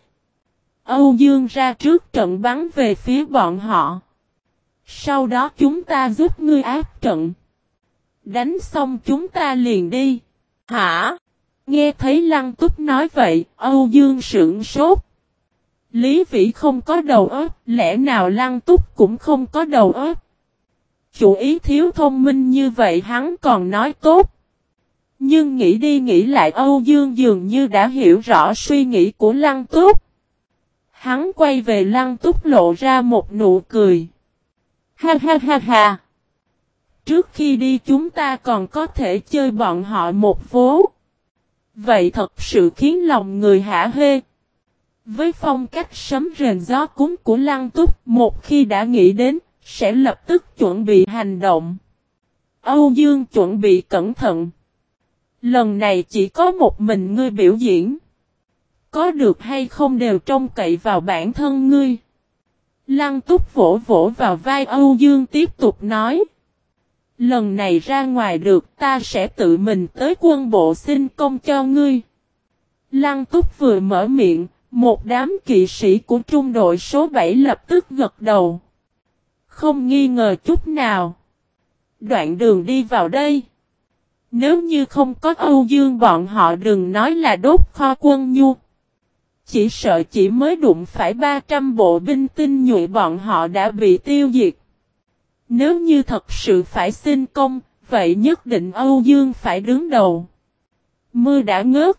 Âu Dương ra trước trận bắn về phía bọn họ. Sau đó chúng ta giúp ngươi áp trận. Đánh xong chúng ta liền đi. Hả? Nghe thấy Lăng Túc nói vậy, Âu Dương sững sốt. Lý Vĩ không có đầu óc, lẽ nào Lăng Túc cũng không có đầu óc? Chủ ý thiếu thông minh như vậy hắn còn nói tốt. Nhưng nghĩ đi nghĩ lại Âu Dương dường như đã hiểu rõ suy nghĩ của Lăng Túc. Hắn quay về Lăng Túc lộ ra một nụ cười. Ha ha ha ha. Trước khi đi chúng ta còn có thể chơi bọn họ một vố. Vậy thật sự khiến lòng người hả hê. Với phong cách sấm rền gió cúng của Lăng Túc, một khi đã nghĩ đến, sẽ lập tức chuẩn bị hành động. Âu Dương chuẩn bị cẩn thận. Lần này chỉ có một mình ngươi biểu diễn. Có được hay không đều trông cậy vào bản thân ngươi. Lăng túc vỗ vỗ vào vai Âu Dương tiếp tục nói. Lần này ra ngoài được ta sẽ tự mình tới quân bộ xin công cho ngươi. Lăng túc vừa mở miệng, một đám kỵ sĩ của trung đội số 7 lập tức gật đầu. Không nghi ngờ chút nào. Đoạn đường đi vào đây. Nếu như không có Âu Dương bọn họ đừng nói là đốt kho quân nhu. Chỉ sợ chỉ mới đụng phải 300 bộ binh tinh nhuệ bọn họ đã bị tiêu diệt. Nếu như thật sự phải xin công, vậy nhất định Âu Dương phải đứng đầu. Mưa đã ngớt.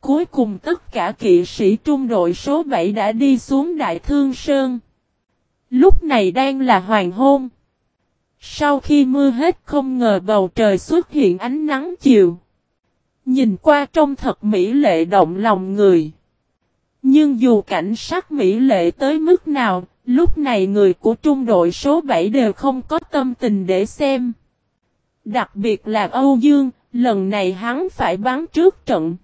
Cuối cùng tất cả kỵ sĩ trung đội số 7 đã đi xuống Đại Thương Sơn. Lúc này đang là hoàng hôn. Sau khi mưa hết không ngờ bầu trời xuất hiện ánh nắng chiều. Nhìn qua trông thật mỹ lệ động lòng người. Nhưng dù cảnh sắc mỹ lệ tới mức nào, lúc này người của trung đội số 7 đều không có tâm tình để xem. Đặc biệt là Âu Dương, lần này hắn phải bắn trước trận.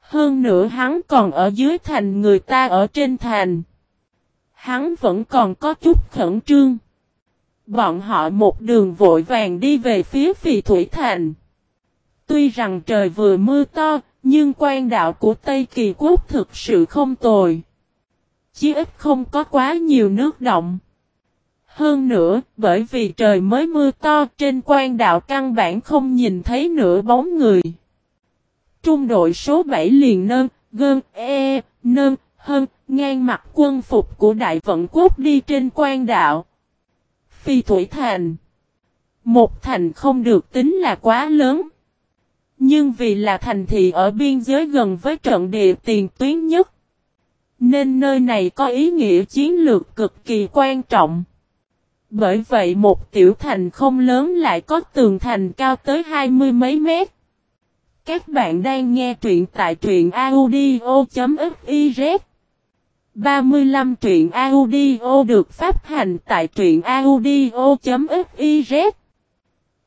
Hơn nữa hắn còn ở dưới thành người ta ở trên thành. Hắn vẫn còn có chút khẩn trương. Bọn họ một đường vội vàng đi về phía phì thủy thành. Tuy rằng trời vừa mưa to, nhưng quan đạo của Tây Kỳ Quốc thực sự không tồi. Chí ít không có quá nhiều nước động. Hơn nữa, bởi vì trời mới mưa to trên quan đạo căn bản không nhìn thấy nửa bóng người. Trung đội số 7 liền nâng, gơn, e, nâng, hơn, ngang mặt quân phục của đại vận quốc đi trên quan đạo. Phi Thủy Thành Một thành không được tính là quá lớn. Nhưng vì là thành thị ở biên giới gần với trận địa tiền tuyến nhất. Nên nơi này có ý nghĩa chiến lược cực kỳ quan trọng. Bởi vậy một tiểu thành không lớn lại có tường thành cao tới hai mươi mấy mét. Các bạn đang nghe truyện tại truyện audio.fif 35 truyện audio được phát hành tại truyện audio.fiz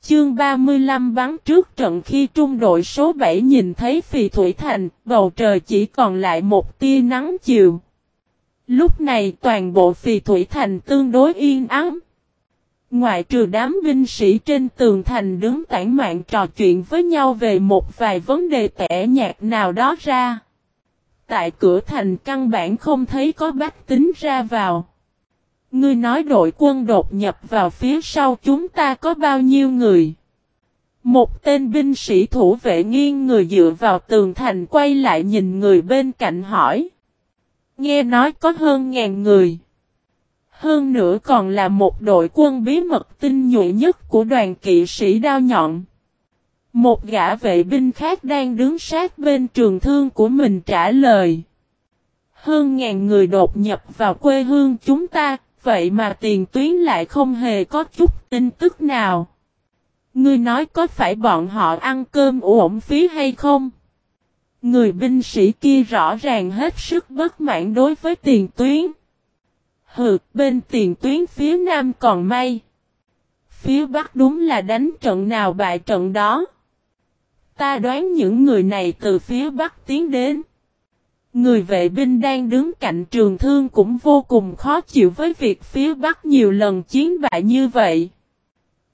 Chương 35 bắn trước trận khi trung đội số 7 nhìn thấy phì thủy thành, bầu trời chỉ còn lại một tia nắng chiều. Lúc này toàn bộ phì thủy thành tương đối yên ắng. Ngoại trừ đám binh sĩ trên tường thành đứng tản mạn trò chuyện với nhau về một vài vấn đề tẻ nhạt nào đó ra. Tại cửa thành căn bản không thấy có bách tính ra vào. Ngươi nói đội quân đột nhập vào phía sau chúng ta có bao nhiêu người? Một tên binh sĩ thủ vệ nghiêng người dựa vào tường thành quay lại nhìn người bên cạnh hỏi. Nghe nói có hơn ngàn người. Hơn nữa còn là một đội quân bí mật tinh nhuệ nhất của đoàn kỵ sĩ đao nhọn. Một gã vệ binh khác đang đứng sát bên trường thương của mình trả lời. Hơn ngàn người đột nhập vào quê hương chúng ta, vậy mà tiền tuyến lại không hề có chút tin tức nào. Ngươi nói có phải bọn họ ăn cơm uổng phí hay không? Người binh sĩ kia rõ ràng hết sức bất mãn đối với tiền tuyến. Hừ, bên tiền tuyến phía nam còn may. Phía bắc đúng là đánh trận nào bại trận đó. Ta đoán những người này từ phía bắc tiến đến. Người vệ binh đang đứng cạnh trường thương cũng vô cùng khó chịu với việc phía bắc nhiều lần chiến bại như vậy.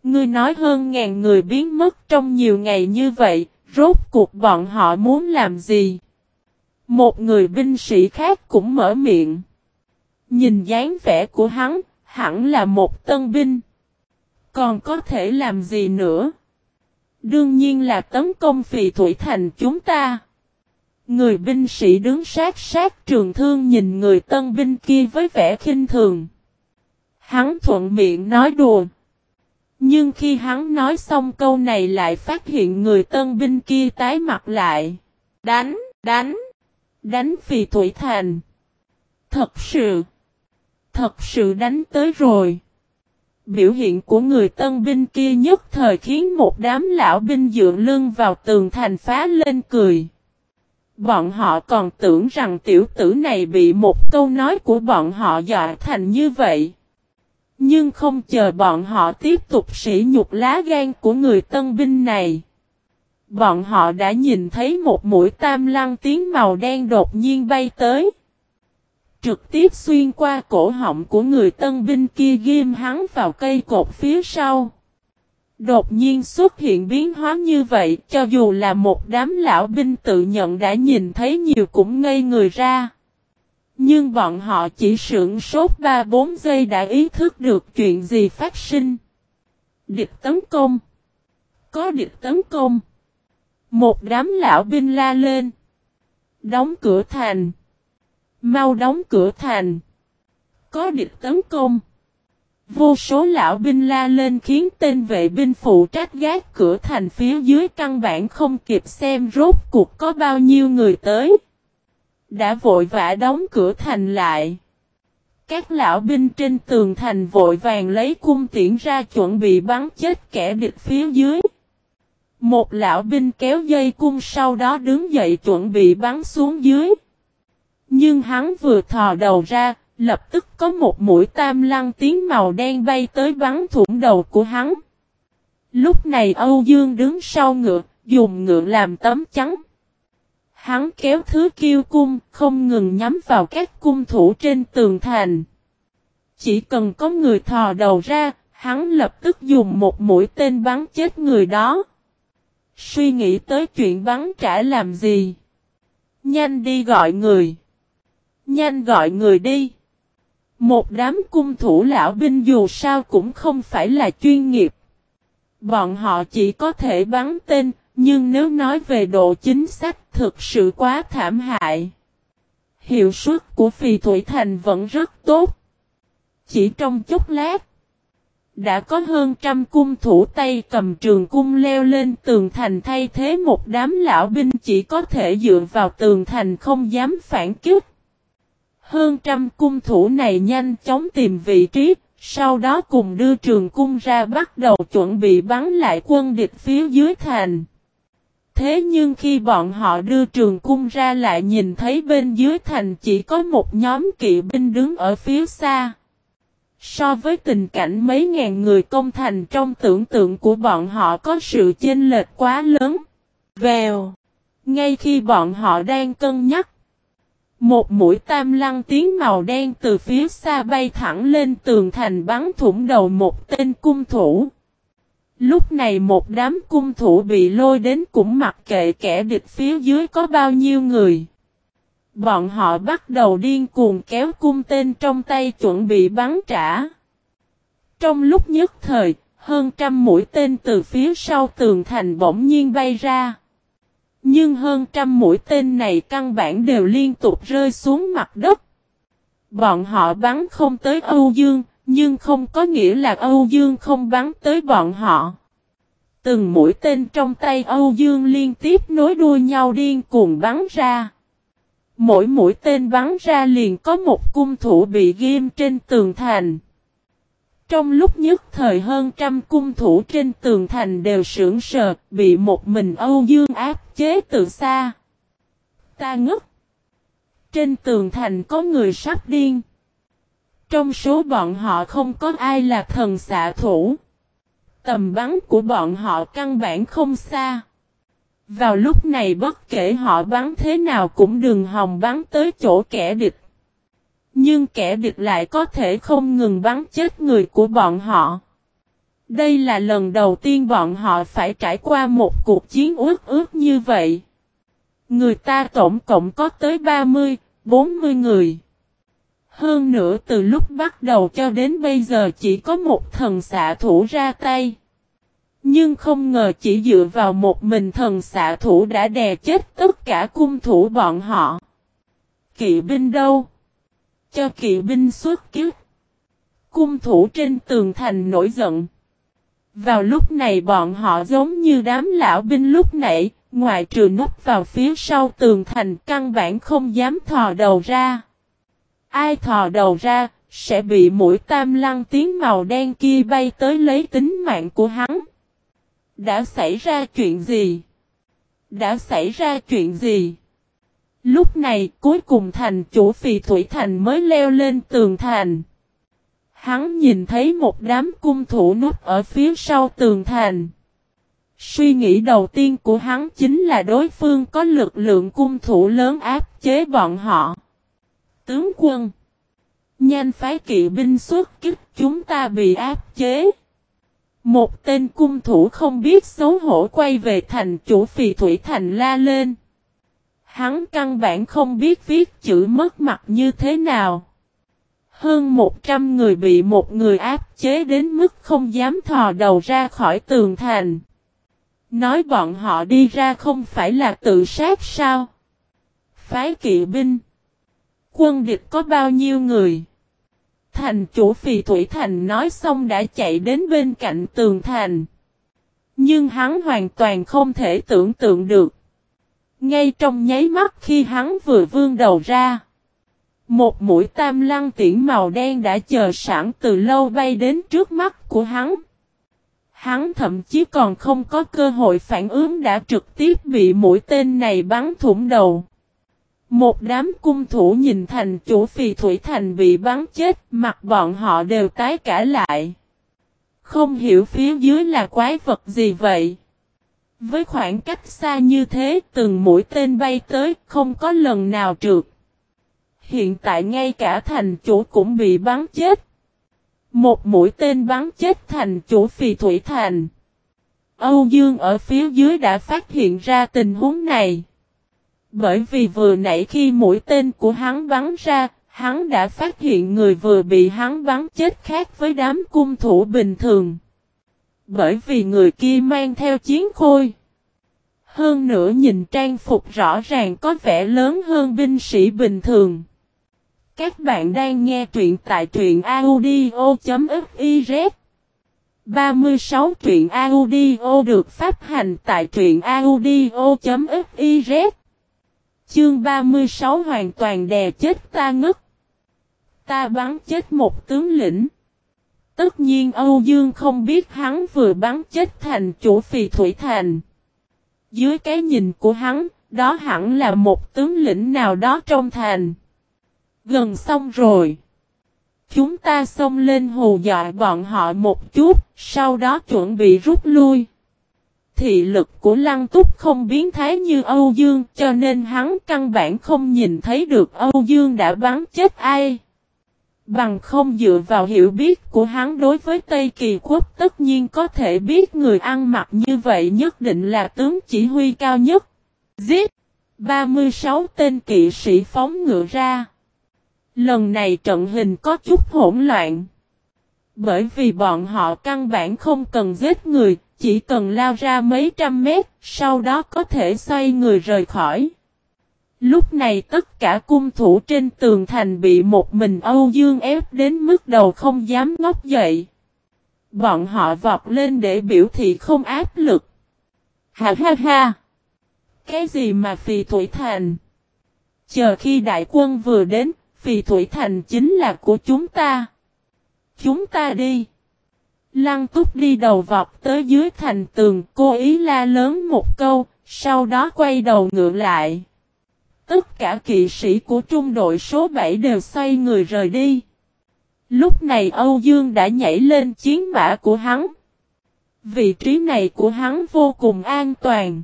Ngươi nói hơn ngàn người biến mất trong nhiều ngày như vậy, rốt cuộc bọn họ muốn làm gì? Một người binh sĩ khác cũng mở miệng. Nhìn dáng vẻ của hắn, hẳn là một tân binh. Còn có thể làm gì nữa? Đương nhiên là tấn công phì thủy thành chúng ta. Người binh sĩ đứng sát sát trường thương nhìn người tân binh kia với vẻ khinh thường. Hắn thuận miệng nói đùa. Nhưng khi hắn nói xong câu này lại phát hiện người tân binh kia tái mặt lại. Đánh, đánh, đánh phì thủy thành. Thật sự, thật sự đánh tới rồi. Biểu hiện của người tân binh kia nhất thời khiến một đám lão binh dựa lưng vào tường thành phá lên cười. Bọn họ còn tưởng rằng tiểu tử này bị một câu nói của bọn họ dọa thành như vậy. Nhưng không chờ bọn họ tiếp tục sỉ nhục lá gan của người tân binh này. Bọn họ đã nhìn thấy một mũi tam lăng tiếng màu đen đột nhiên bay tới. Trực tiếp xuyên qua cổ họng của người tân binh kia ghim hắn vào cây cột phía sau. Đột nhiên xuất hiện biến hóa như vậy, cho dù là một đám lão binh tự nhận đã nhìn thấy nhiều cũng ngây người ra. Nhưng bọn họ chỉ sưởng sốt 3-4 giây đã ý thức được chuyện gì phát sinh. Địch tấn công. Có địch tấn công. Một đám lão binh la lên. Đóng cửa thành. Mau đóng cửa thành. Có địch tấn công. Vô số lão binh la lên khiến tên vệ binh phụ trách gác cửa thành phía dưới căn bản không kịp xem rốt cuộc có bao nhiêu người tới. Đã vội vã đóng cửa thành lại. Các lão binh trên tường thành vội vàng lấy cung tiễn ra chuẩn bị bắn chết kẻ địch phía dưới. Một lão binh kéo dây cung sau đó đứng dậy chuẩn bị bắn xuống dưới. Nhưng hắn vừa thò đầu ra, lập tức có một mũi tam lăng tiếng màu đen bay tới bắn thủng đầu của hắn. Lúc này Âu Dương đứng sau ngựa, dùng ngựa làm tấm chắn. Hắn kéo thứ kiêu cung, không ngừng nhắm vào các cung thủ trên tường thành. Chỉ cần có người thò đầu ra, hắn lập tức dùng một mũi tên bắn chết người đó. Suy nghĩ tới chuyện bắn trả làm gì? Nhanh đi gọi người. Nhanh gọi người đi. Một đám cung thủ lão binh dù sao cũng không phải là chuyên nghiệp. Bọn họ chỉ có thể bắn tên, nhưng nếu nói về độ chính xác thực sự quá thảm hại. Hiệu suất của phì thủy thành vẫn rất tốt. Chỉ trong chốc lát, Đã có hơn trăm cung thủ tay cầm trường cung leo lên tường thành thay thế một đám lão binh chỉ có thể dựa vào tường thành không dám phản kích. Hơn trăm cung thủ này nhanh chóng tìm vị trí, sau đó cùng đưa trường cung ra bắt đầu chuẩn bị bắn lại quân địch phía dưới thành. Thế nhưng khi bọn họ đưa trường cung ra lại nhìn thấy bên dưới thành chỉ có một nhóm kỵ binh đứng ở phía xa. So với tình cảnh mấy ngàn người công thành trong tưởng tượng của bọn họ có sự chênh lệch quá lớn. Vèo. Ngay khi bọn họ đang cân nhắc. Một mũi tam lăng tiếng màu đen từ phía xa bay thẳng lên tường thành bắn thủng đầu một tên cung thủ. Lúc này một đám cung thủ bị lôi đến cũng mặc kệ kẻ địch phía dưới có bao nhiêu người. Bọn họ bắt đầu điên cuồng kéo cung tên trong tay chuẩn bị bắn trả. Trong lúc nhất thời, hơn trăm mũi tên từ phía sau tường thành bỗng nhiên bay ra. Nhưng hơn trăm mũi tên này căn bản đều liên tục rơi xuống mặt đất. Bọn họ bắn không tới Âu Dương, nhưng không có nghĩa là Âu Dương không bắn tới bọn họ. Từng mũi tên trong tay Âu Dương liên tiếp nối đuôi nhau điên cuồng bắn ra. Mỗi mũi tên bắn ra liền có một cung thủ bị ghim trên tường thành. Trong lúc nhất thời hơn trăm cung thủ trên tường thành đều sưởng sờ, bị một mình Âu Dương áp chế từ xa. Ta ngất. Trên tường thành có người sắp điên. Trong số bọn họ không có ai là thần xạ thủ. Tầm bắn của bọn họ căn bản không xa. Vào lúc này bất kể họ bắn thế nào cũng đừng hòng bắn tới chỗ kẻ địch. Nhưng kẻ địch lại có thể không ngừng bắn chết người của bọn họ. Đây là lần đầu tiên bọn họ phải trải qua một cuộc chiến ướt ướt như vậy. Người ta tổng cộng có tới 30, 40 người. Hơn nữa từ lúc bắt đầu cho đến bây giờ chỉ có một thần xạ thủ ra tay. Nhưng không ngờ chỉ dựa vào một mình thần xạ thủ đã đè chết tất cả cung thủ bọn họ. Kỵ binh đâu? Cho kỵ binh xuất kiếp. Cung thủ trên tường thành nổi giận. Vào lúc này bọn họ giống như đám lão binh lúc nãy, ngoài trừ núp vào phía sau tường thành căn bản không dám thò đầu ra. Ai thò đầu ra, sẽ bị mũi tam lăng tiếng màu đen kia bay tới lấy tính mạng của hắn. Đã xảy ra chuyện gì? Đã xảy ra chuyện gì? Lúc này, cuối cùng thành chủ phì thủy thành mới leo lên tường thành. Hắn nhìn thấy một đám cung thủ núp ở phía sau tường thành. Suy nghĩ đầu tiên của hắn chính là đối phương có lực lượng cung thủ lớn áp chế bọn họ. Tướng quân, Nhanh phái kỵ binh xuất kích chúng ta bị áp chế. Một tên cung thủ không biết xấu hổ quay về thành chủ phì thủy thành la lên. Hắn căn bản không biết viết chữ mất mặt như thế nào. Hơn 100 người bị một người áp chế đến mức không dám thò đầu ra khỏi tường thành. Nói bọn họ đi ra không phải là tự sát sao? Phái kỵ binh. Quân địch có bao nhiêu người? Thành chủ phì thủy thành nói xong đã chạy đến bên cạnh tường thành. Nhưng hắn hoàn toàn không thể tưởng tượng được. Ngay trong nháy mắt khi hắn vừa vươn đầu ra. Một mũi tam lăng tiễn màu đen đã chờ sẵn từ lâu bay đến trước mắt của hắn. Hắn thậm chí còn không có cơ hội phản ứng đã trực tiếp bị mũi tên này bắn thủng đầu. Một đám cung thủ nhìn thành chủ phì thủy thành bị bắn chết, mặt bọn họ đều tái cả lại. Không hiểu phía dưới là quái vật gì vậy. Với khoảng cách xa như thế, từng mũi tên bay tới, không có lần nào trượt. Hiện tại ngay cả thành chủ cũng bị bắn chết. Một mũi tên bắn chết thành chủ phì thủy thành. Âu Dương ở phía dưới đã phát hiện ra tình huống này. Bởi vì vừa nãy khi mũi tên của hắn bắn ra, hắn đã phát hiện người vừa bị hắn bắn chết khác với đám cung thủ bình thường. Bởi vì người kia mang theo chiến khôi. Hơn nữa nhìn trang phục rõ ràng có vẻ lớn hơn binh sĩ bình thường. Các bạn đang nghe truyện tại truyện audio.fiz 36 truyện audio được phát hành tại truyện audio.fiz Chương 36 hoàn toàn đè chết ta ngất. Ta bắn chết một tướng lĩnh. Tất nhiên Âu Dương không biết hắn vừa bắn chết thành chủ phì thủy thành. Dưới cái nhìn của hắn, đó hẳn là một tướng lĩnh nào đó trong thành. Gần xong rồi. Chúng ta xông lên hù dọa bọn họ một chút, sau đó chuẩn bị rút lui. Thị lực của Lăng Túc không biến thái như Âu Dương cho nên hắn căn bản không nhìn thấy được Âu Dương đã bắn chết ai. Bằng không dựa vào hiểu biết của hắn đối với Tây Kỳ Quốc tất nhiên có thể biết người ăn mặc như vậy nhất định là tướng chỉ huy cao nhất. Giết! 36 tên kỵ sĩ phóng ngựa ra. Lần này trận hình có chút hỗn loạn. Bởi vì bọn họ căn bản không cần giết người, chỉ cần lao ra mấy trăm mét, sau đó có thể xoay người rời khỏi. Lúc này tất cả cung thủ trên tường thành bị một mình Âu Dương ép đến mức đầu không dám ngóc dậy. Bọn họ vọt lên để biểu thị không áp lực. Ha ha ha! Cái gì mà phì thủy thành? Chờ khi đại quân vừa đến, phì thủy thành chính là của chúng ta. Chúng ta đi. Lăng túc đi đầu vọt tới dưới thành tường, cô ý la lớn một câu, sau đó quay đầu ngựa lại. Tất cả kỵ sĩ của trung đội số 7 đều xoay người rời đi. Lúc này Âu Dương đã nhảy lên chiến mã của hắn. Vị trí này của hắn vô cùng an toàn.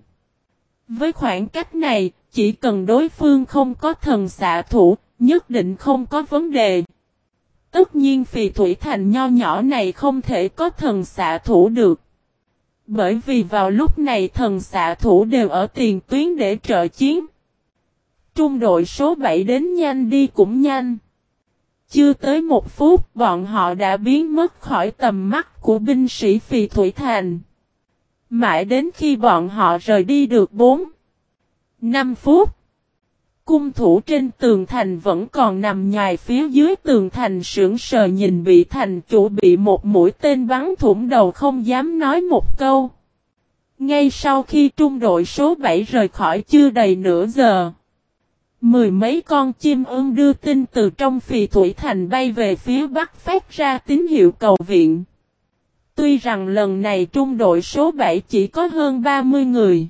Với khoảng cách này, chỉ cần đối phương không có thần xạ thủ, nhất định không có vấn đề. Tất nhiên phì thủy thành nho nhỏ này không thể có thần xạ thủ được. Bởi vì vào lúc này thần xạ thủ đều ở tiền tuyến để trợ chiến. Trung đội số 7 đến nhanh đi cũng nhanh. Chưa tới một phút, bọn họ đã biến mất khỏi tầm mắt của binh sĩ phì thủy thành. Mãi đến khi bọn họ rời đi được 4 5 phút. Cung thủ trên tường thành vẫn còn nằm nhài phía dưới tường thành sững sờ nhìn bị thành chủ bị một mũi tên bắn thủng đầu không dám nói một câu. Ngay sau khi trung đội số 7 rời khỏi chưa đầy nửa giờ. Mười mấy con chim ưng đưa tin từ trong phì thủy thành bay về phía bắc phát ra tín hiệu cầu viện. Tuy rằng lần này trung đội số 7 chỉ có hơn 30 người.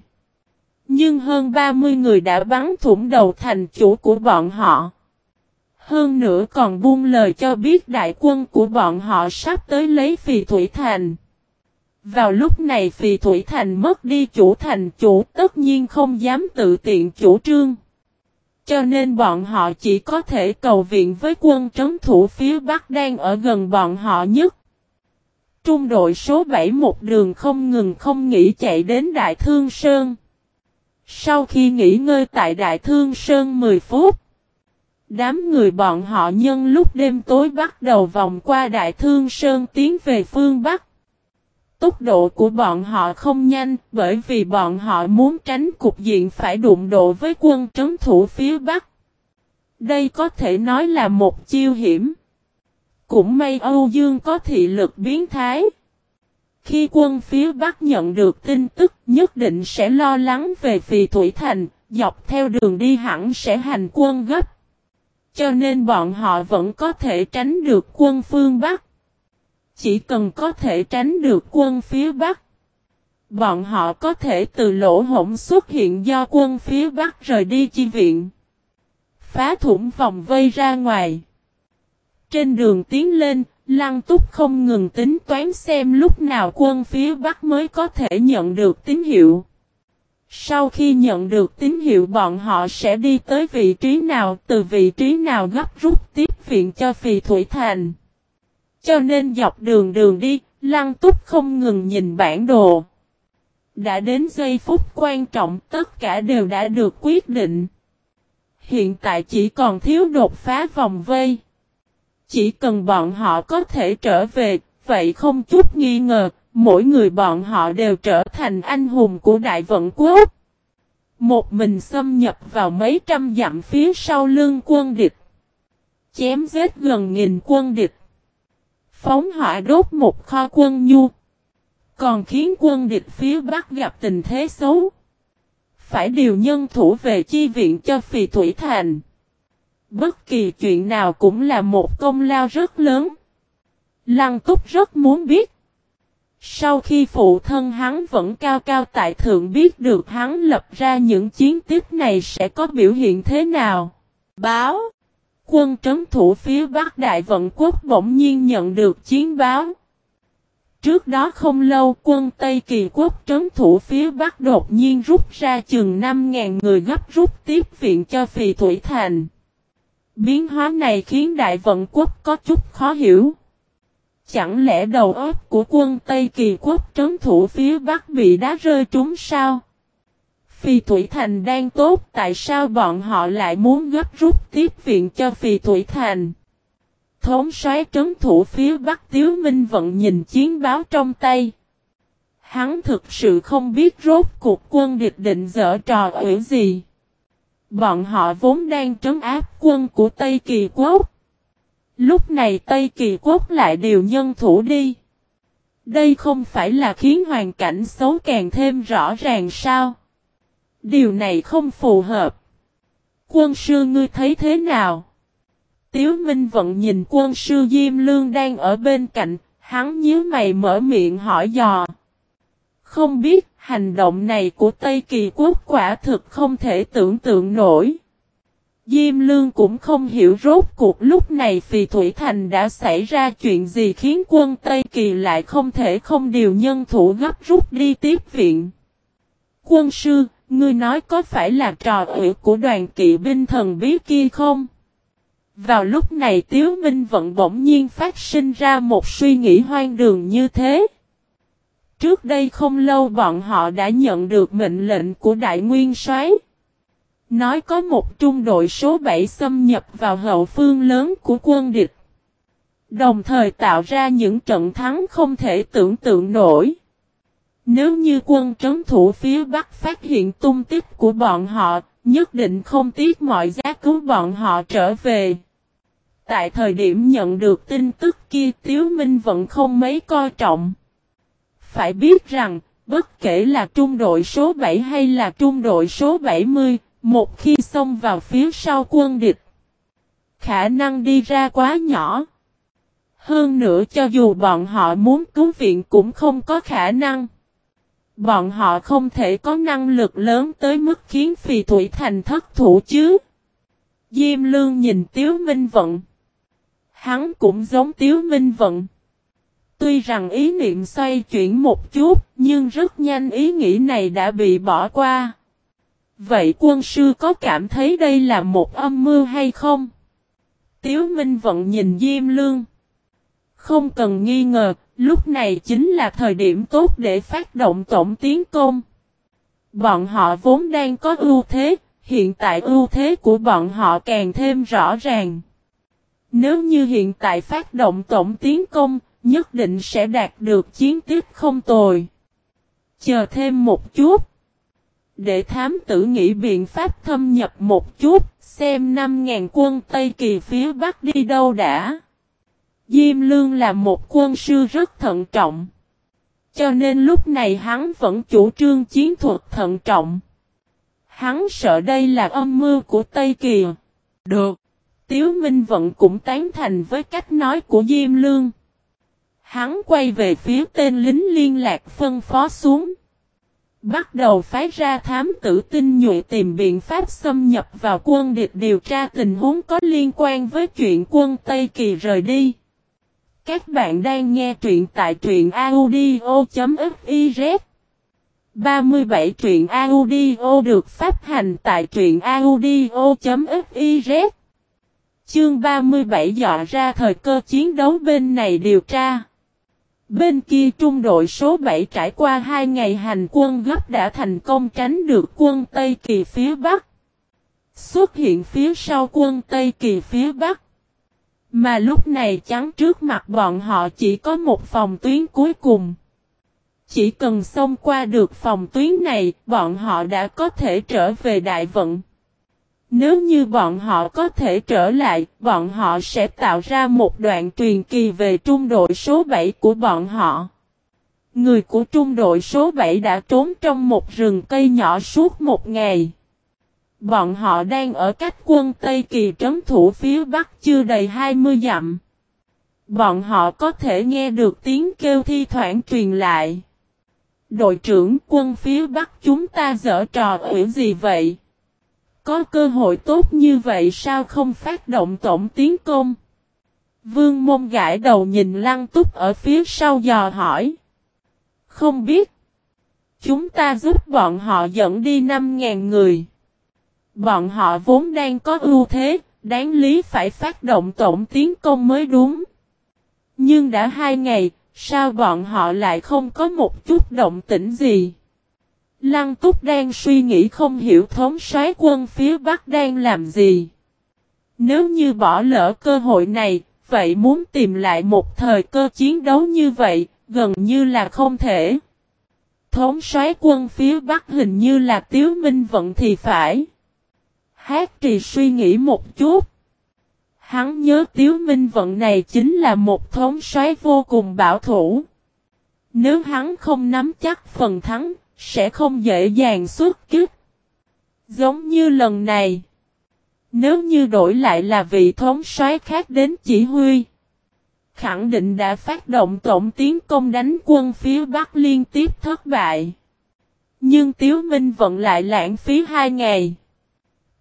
Nhưng hơn 30 người đã bắn thủng đầu thành chủ của bọn họ. Hơn nữa còn buông lời cho biết đại quân của bọn họ sắp tới lấy phì thủy thành. Vào lúc này phì thủy thành mất đi chủ thành chủ, tất nhiên không dám tự tiện chủ trương. Cho nên bọn họ chỉ có thể cầu viện với quân trấn thủ phía Bắc đang ở gần bọn họ nhất. Trung đội số 7 một đường không ngừng không nghỉ chạy đến Đại Thương Sơn. Sau khi nghỉ ngơi tại Đại Thương Sơn 10 phút, đám người bọn họ nhân lúc đêm tối bắt đầu vòng qua Đại Thương Sơn tiến về phương Bắc. Tốc độ của bọn họ không nhanh bởi vì bọn họ muốn tránh cục diện phải đụng độ với quân trấn thủ phía Bắc. Đây có thể nói là một chiêu hiểm. Cũng may Âu Dương có thị lực biến thái. Khi quân phía Bắc nhận được tin tức nhất định sẽ lo lắng về phì Thủy Thành, dọc theo đường đi hẳn sẽ hành quân gấp. Cho nên bọn họ vẫn có thể tránh được quân phương Bắc. Chỉ cần có thể tránh được quân phía Bắc. Bọn họ có thể từ lỗ hổng xuất hiện do quân phía Bắc rời đi chi viện. Phá thủng vòng vây ra ngoài. Trên đường tiến lên, Lăng túc không ngừng tính toán xem lúc nào quân phía Bắc mới có thể nhận được tín hiệu. Sau khi nhận được tín hiệu bọn họ sẽ đi tới vị trí nào từ vị trí nào gấp rút tiếp viện cho phì Thủy Thành. Cho nên dọc đường đường đi, Lăng túc không ngừng nhìn bản đồ. Đã đến giây phút quan trọng tất cả đều đã được quyết định. Hiện tại chỉ còn thiếu đột phá vòng vây. Chỉ cần bọn họ có thể trở về, vậy không chút nghi ngờ, mỗi người bọn họ đều trở thành anh hùng của đại vận quốc. Một mình xâm nhập vào mấy trăm dặm phía sau lưng quân địch. Chém giết gần nghìn quân địch. Phóng hỏa đốt một kho quân nhu, Còn khiến quân địch phía Bắc gặp tình thế xấu. Phải điều nhân thủ về chi viện cho Phì Thủy Thành. Bất kỳ chuyện nào cũng là một công lao rất lớn. Lăng túc rất muốn biết. Sau khi phụ thân hắn vẫn cao cao tại thượng biết được hắn lập ra những chiến tích này sẽ có biểu hiện thế nào. Báo. Quân trấn thủ phía Bắc Đại Vận Quốc bỗng nhiên nhận được chiến báo. Trước đó không lâu, quân Tây Kỳ Quốc trấn thủ phía Bắc đột nhiên rút ra chừng 5.000 người gấp rút tiếp viện cho Phì Thủy Thành. Biến hóa này khiến Đại Vận Quốc có chút khó hiểu. Chẳng lẽ đầu óc của quân Tây Kỳ Quốc trấn thủ phía Bắc bị đá rơi trúng sao? Phì Thủy Thành đang tốt, tại sao bọn họ lại muốn gấp rút tiếp viện cho Phì Thủy Thành? Thống soái trấn thủ phía Bắc Tiếu Minh Vận nhìn chiến báo trong tay. Hắn thực sự không biết rốt cuộc quân địch định dở trò ủy gì. Bọn họ vốn đang trấn áp quân của Tây Kỳ Quốc. Lúc này Tây Kỳ Quốc lại điều nhân thủ đi. Đây không phải là khiến hoàn cảnh xấu càng thêm rõ ràng sao? Điều này không phù hợp. Quân sư ngươi thấy thế nào? Tiếu Minh Vận nhìn quân sư Diêm Lương đang ở bên cạnh, hắn nhíu mày mở miệng hỏi dò. Không biết, hành động này của Tây Kỳ Quốc quả thực không thể tưởng tượng nổi. Diêm Lương cũng không hiểu rốt cuộc lúc này Phì Thủy Thành đã xảy ra chuyện gì khiến quân Tây Kỳ lại không thể không điều nhân thủ gấp rút đi tiếp viện. Quân sư, ngươi nói có phải là trò ủy của đoàn kỵ binh thần bí kia không? Vào lúc này Tiếu Minh Vận bỗng nhiên phát sinh ra một suy nghĩ hoang đường như thế. Trước đây không lâu bọn họ đã nhận được mệnh lệnh của Đại Nguyên soái Nói có một trung đội số 7 xâm nhập vào hậu phương lớn của quân địch. Đồng thời tạo ra những trận thắng không thể tưởng tượng nổi. Nếu như quân trấn thủ phía Bắc phát hiện tung tích của bọn họ, nhất định không tiếc mọi giá cứu bọn họ trở về. Tại thời điểm nhận được tin tức kia Tiếu Minh vẫn không mấy coi trọng. Phải biết rằng, bất kể là trung đội số 7 hay là trung đội số 70, một khi xông vào phía sau quân địch, khả năng đi ra quá nhỏ. Hơn nữa cho dù bọn họ muốn cứu viện cũng không có khả năng. Bọn họ không thể có năng lực lớn tới mức khiến phì thủy thành thất thủ chứ. Diêm lương nhìn Tiếu Minh Vận. Hắn cũng giống Tiếu Minh Vận. Tuy rằng ý niệm xoay chuyển một chút, nhưng rất nhanh ý nghĩ này đã bị bỏ qua. Vậy quân sư có cảm thấy đây là một âm mưu hay không? Tiếu Minh Vận nhìn Diêm Lương. Không cần nghi ngờ, lúc này chính là thời điểm tốt để phát động tổng tiến công. Bọn họ vốn đang có ưu thế, hiện tại ưu thế của bọn họ càng thêm rõ ràng. Nếu như hiện tại phát động tổng tiến công, nhất định sẽ đạt được chiến tiếp không tồi. Chờ thêm một chút. Để thám tử nghĩ biện pháp thâm nhập một chút, xem 5.000 quân Tây Kỳ phía Bắc đi đâu đã. Diêm Lương là một quân sư rất thận trọng. Cho nên lúc này hắn vẫn chủ trương chiến thuật thận trọng. Hắn sợ đây là âm mưu của Tây Kỳ. Được. Tiếu Minh Vận cũng tán thành với cách nói của Diêm Lương. Hắn quay về phía tên lính liên lạc phân phó xuống. Bắt đầu phái ra thám tử tinh nhuệ tìm biện pháp xâm nhập vào quân địch điều tra tình huống có liên quan với chuyện quân Tây Kỳ rời đi. Các bạn đang nghe truyện tại truyện audio.fiz 37 truyện audio được phát hành tại truyện audio.fiz Chương 37 dọa ra thời cơ chiến đấu bên này điều tra. Bên kia trung đội số 7 trải qua 2 ngày hành quân gấp đã thành công tránh được quân Tây Kỳ phía Bắc. Xuất hiện phía sau quân Tây Kỳ phía Bắc. Mà lúc này chắn trước mặt bọn họ chỉ có một phòng tuyến cuối cùng. Chỉ cần xông qua được phòng tuyến này, bọn họ đã có thể trở về đại vận. Nếu như bọn họ có thể trở lại, bọn họ sẽ tạo ra một đoạn truyền kỳ về trung đội số 7 của bọn họ. Người của trung đội số 7 đã trốn trong một rừng cây nhỏ suốt một ngày. Bọn họ đang ở cách quân Tây Kỳ trấn thủ phía Bắc chưa đầy 20 dặm. Bọn họ có thể nghe được tiếng kêu thi thoảng truyền lại. Đội trưởng quân phía Bắc chúng ta dở trò ủy gì vậy? Có cơ hội tốt như vậy sao không phát động tổng tiến công? Vương môn gãi đầu nhìn lăng túc ở phía sau dò hỏi. Không biết. Chúng ta giúp bọn họ dẫn đi 5.000 người. Bọn họ vốn đang có ưu thế, đáng lý phải phát động tổng tiến công mới đúng. Nhưng đã hai ngày, sao bọn họ lại không có một chút động tĩnh gì? Lăng túc đang suy nghĩ không hiểu thống soái quân phía Bắc đang làm gì. Nếu như bỏ lỡ cơ hội này, vậy muốn tìm lại một thời cơ chiến đấu như vậy, gần như là không thể. Thống soái quân phía Bắc hình như là Tiếu Minh Vận thì phải. Hát trì suy nghĩ một chút. Hắn nhớ Tiếu Minh Vận này chính là một thống soái vô cùng bảo thủ. Nếu hắn không nắm chắc phần thắng, sẽ không dễ dàng xuất kích. Giống như lần này. Nếu như đổi lại là vị thống soái khác đến chỉ huy. Khẳng định đã phát động tổng tiến công đánh quân phía Bắc liên tiếp thất bại. Nhưng Tiếu Minh Vận lại lãng phí hai ngày.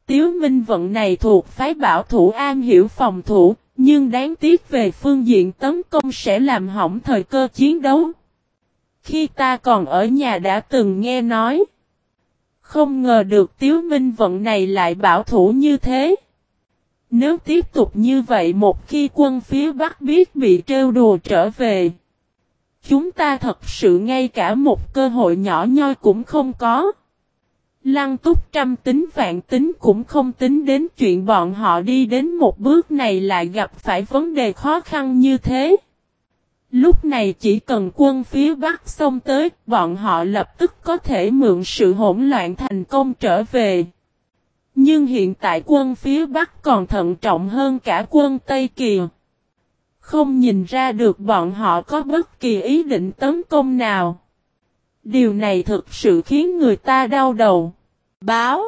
Tiếu Minh Vận này thuộc phái bảo thủ an hiểu phòng thủ, nhưng đáng tiếc về phương diện tấn công sẽ làm hỏng thời cơ chiến đấu. Khi ta còn ở nhà đã từng nghe nói. Không ngờ được Tiếu Minh Vận này lại bảo thủ như thế. Nếu tiếp tục như vậy một khi quân phía Bắc biết bị trêu đùa trở về. Chúng ta thật sự ngay cả một cơ hội nhỏ nhoi cũng không có. Lăng túc trăm tính vạn tính cũng không tính đến chuyện bọn họ đi đến một bước này lại gặp phải vấn đề khó khăn như thế. Lúc này chỉ cần quân phía Bắc xông tới, bọn họ lập tức có thể mượn sự hỗn loạn thành công trở về. Nhưng hiện tại quân phía Bắc còn thận trọng hơn cả quân Tây Kiều, Không nhìn ra được bọn họ có bất kỳ ý định tấn công nào. Điều này thực sự khiến người ta đau đầu. Báo.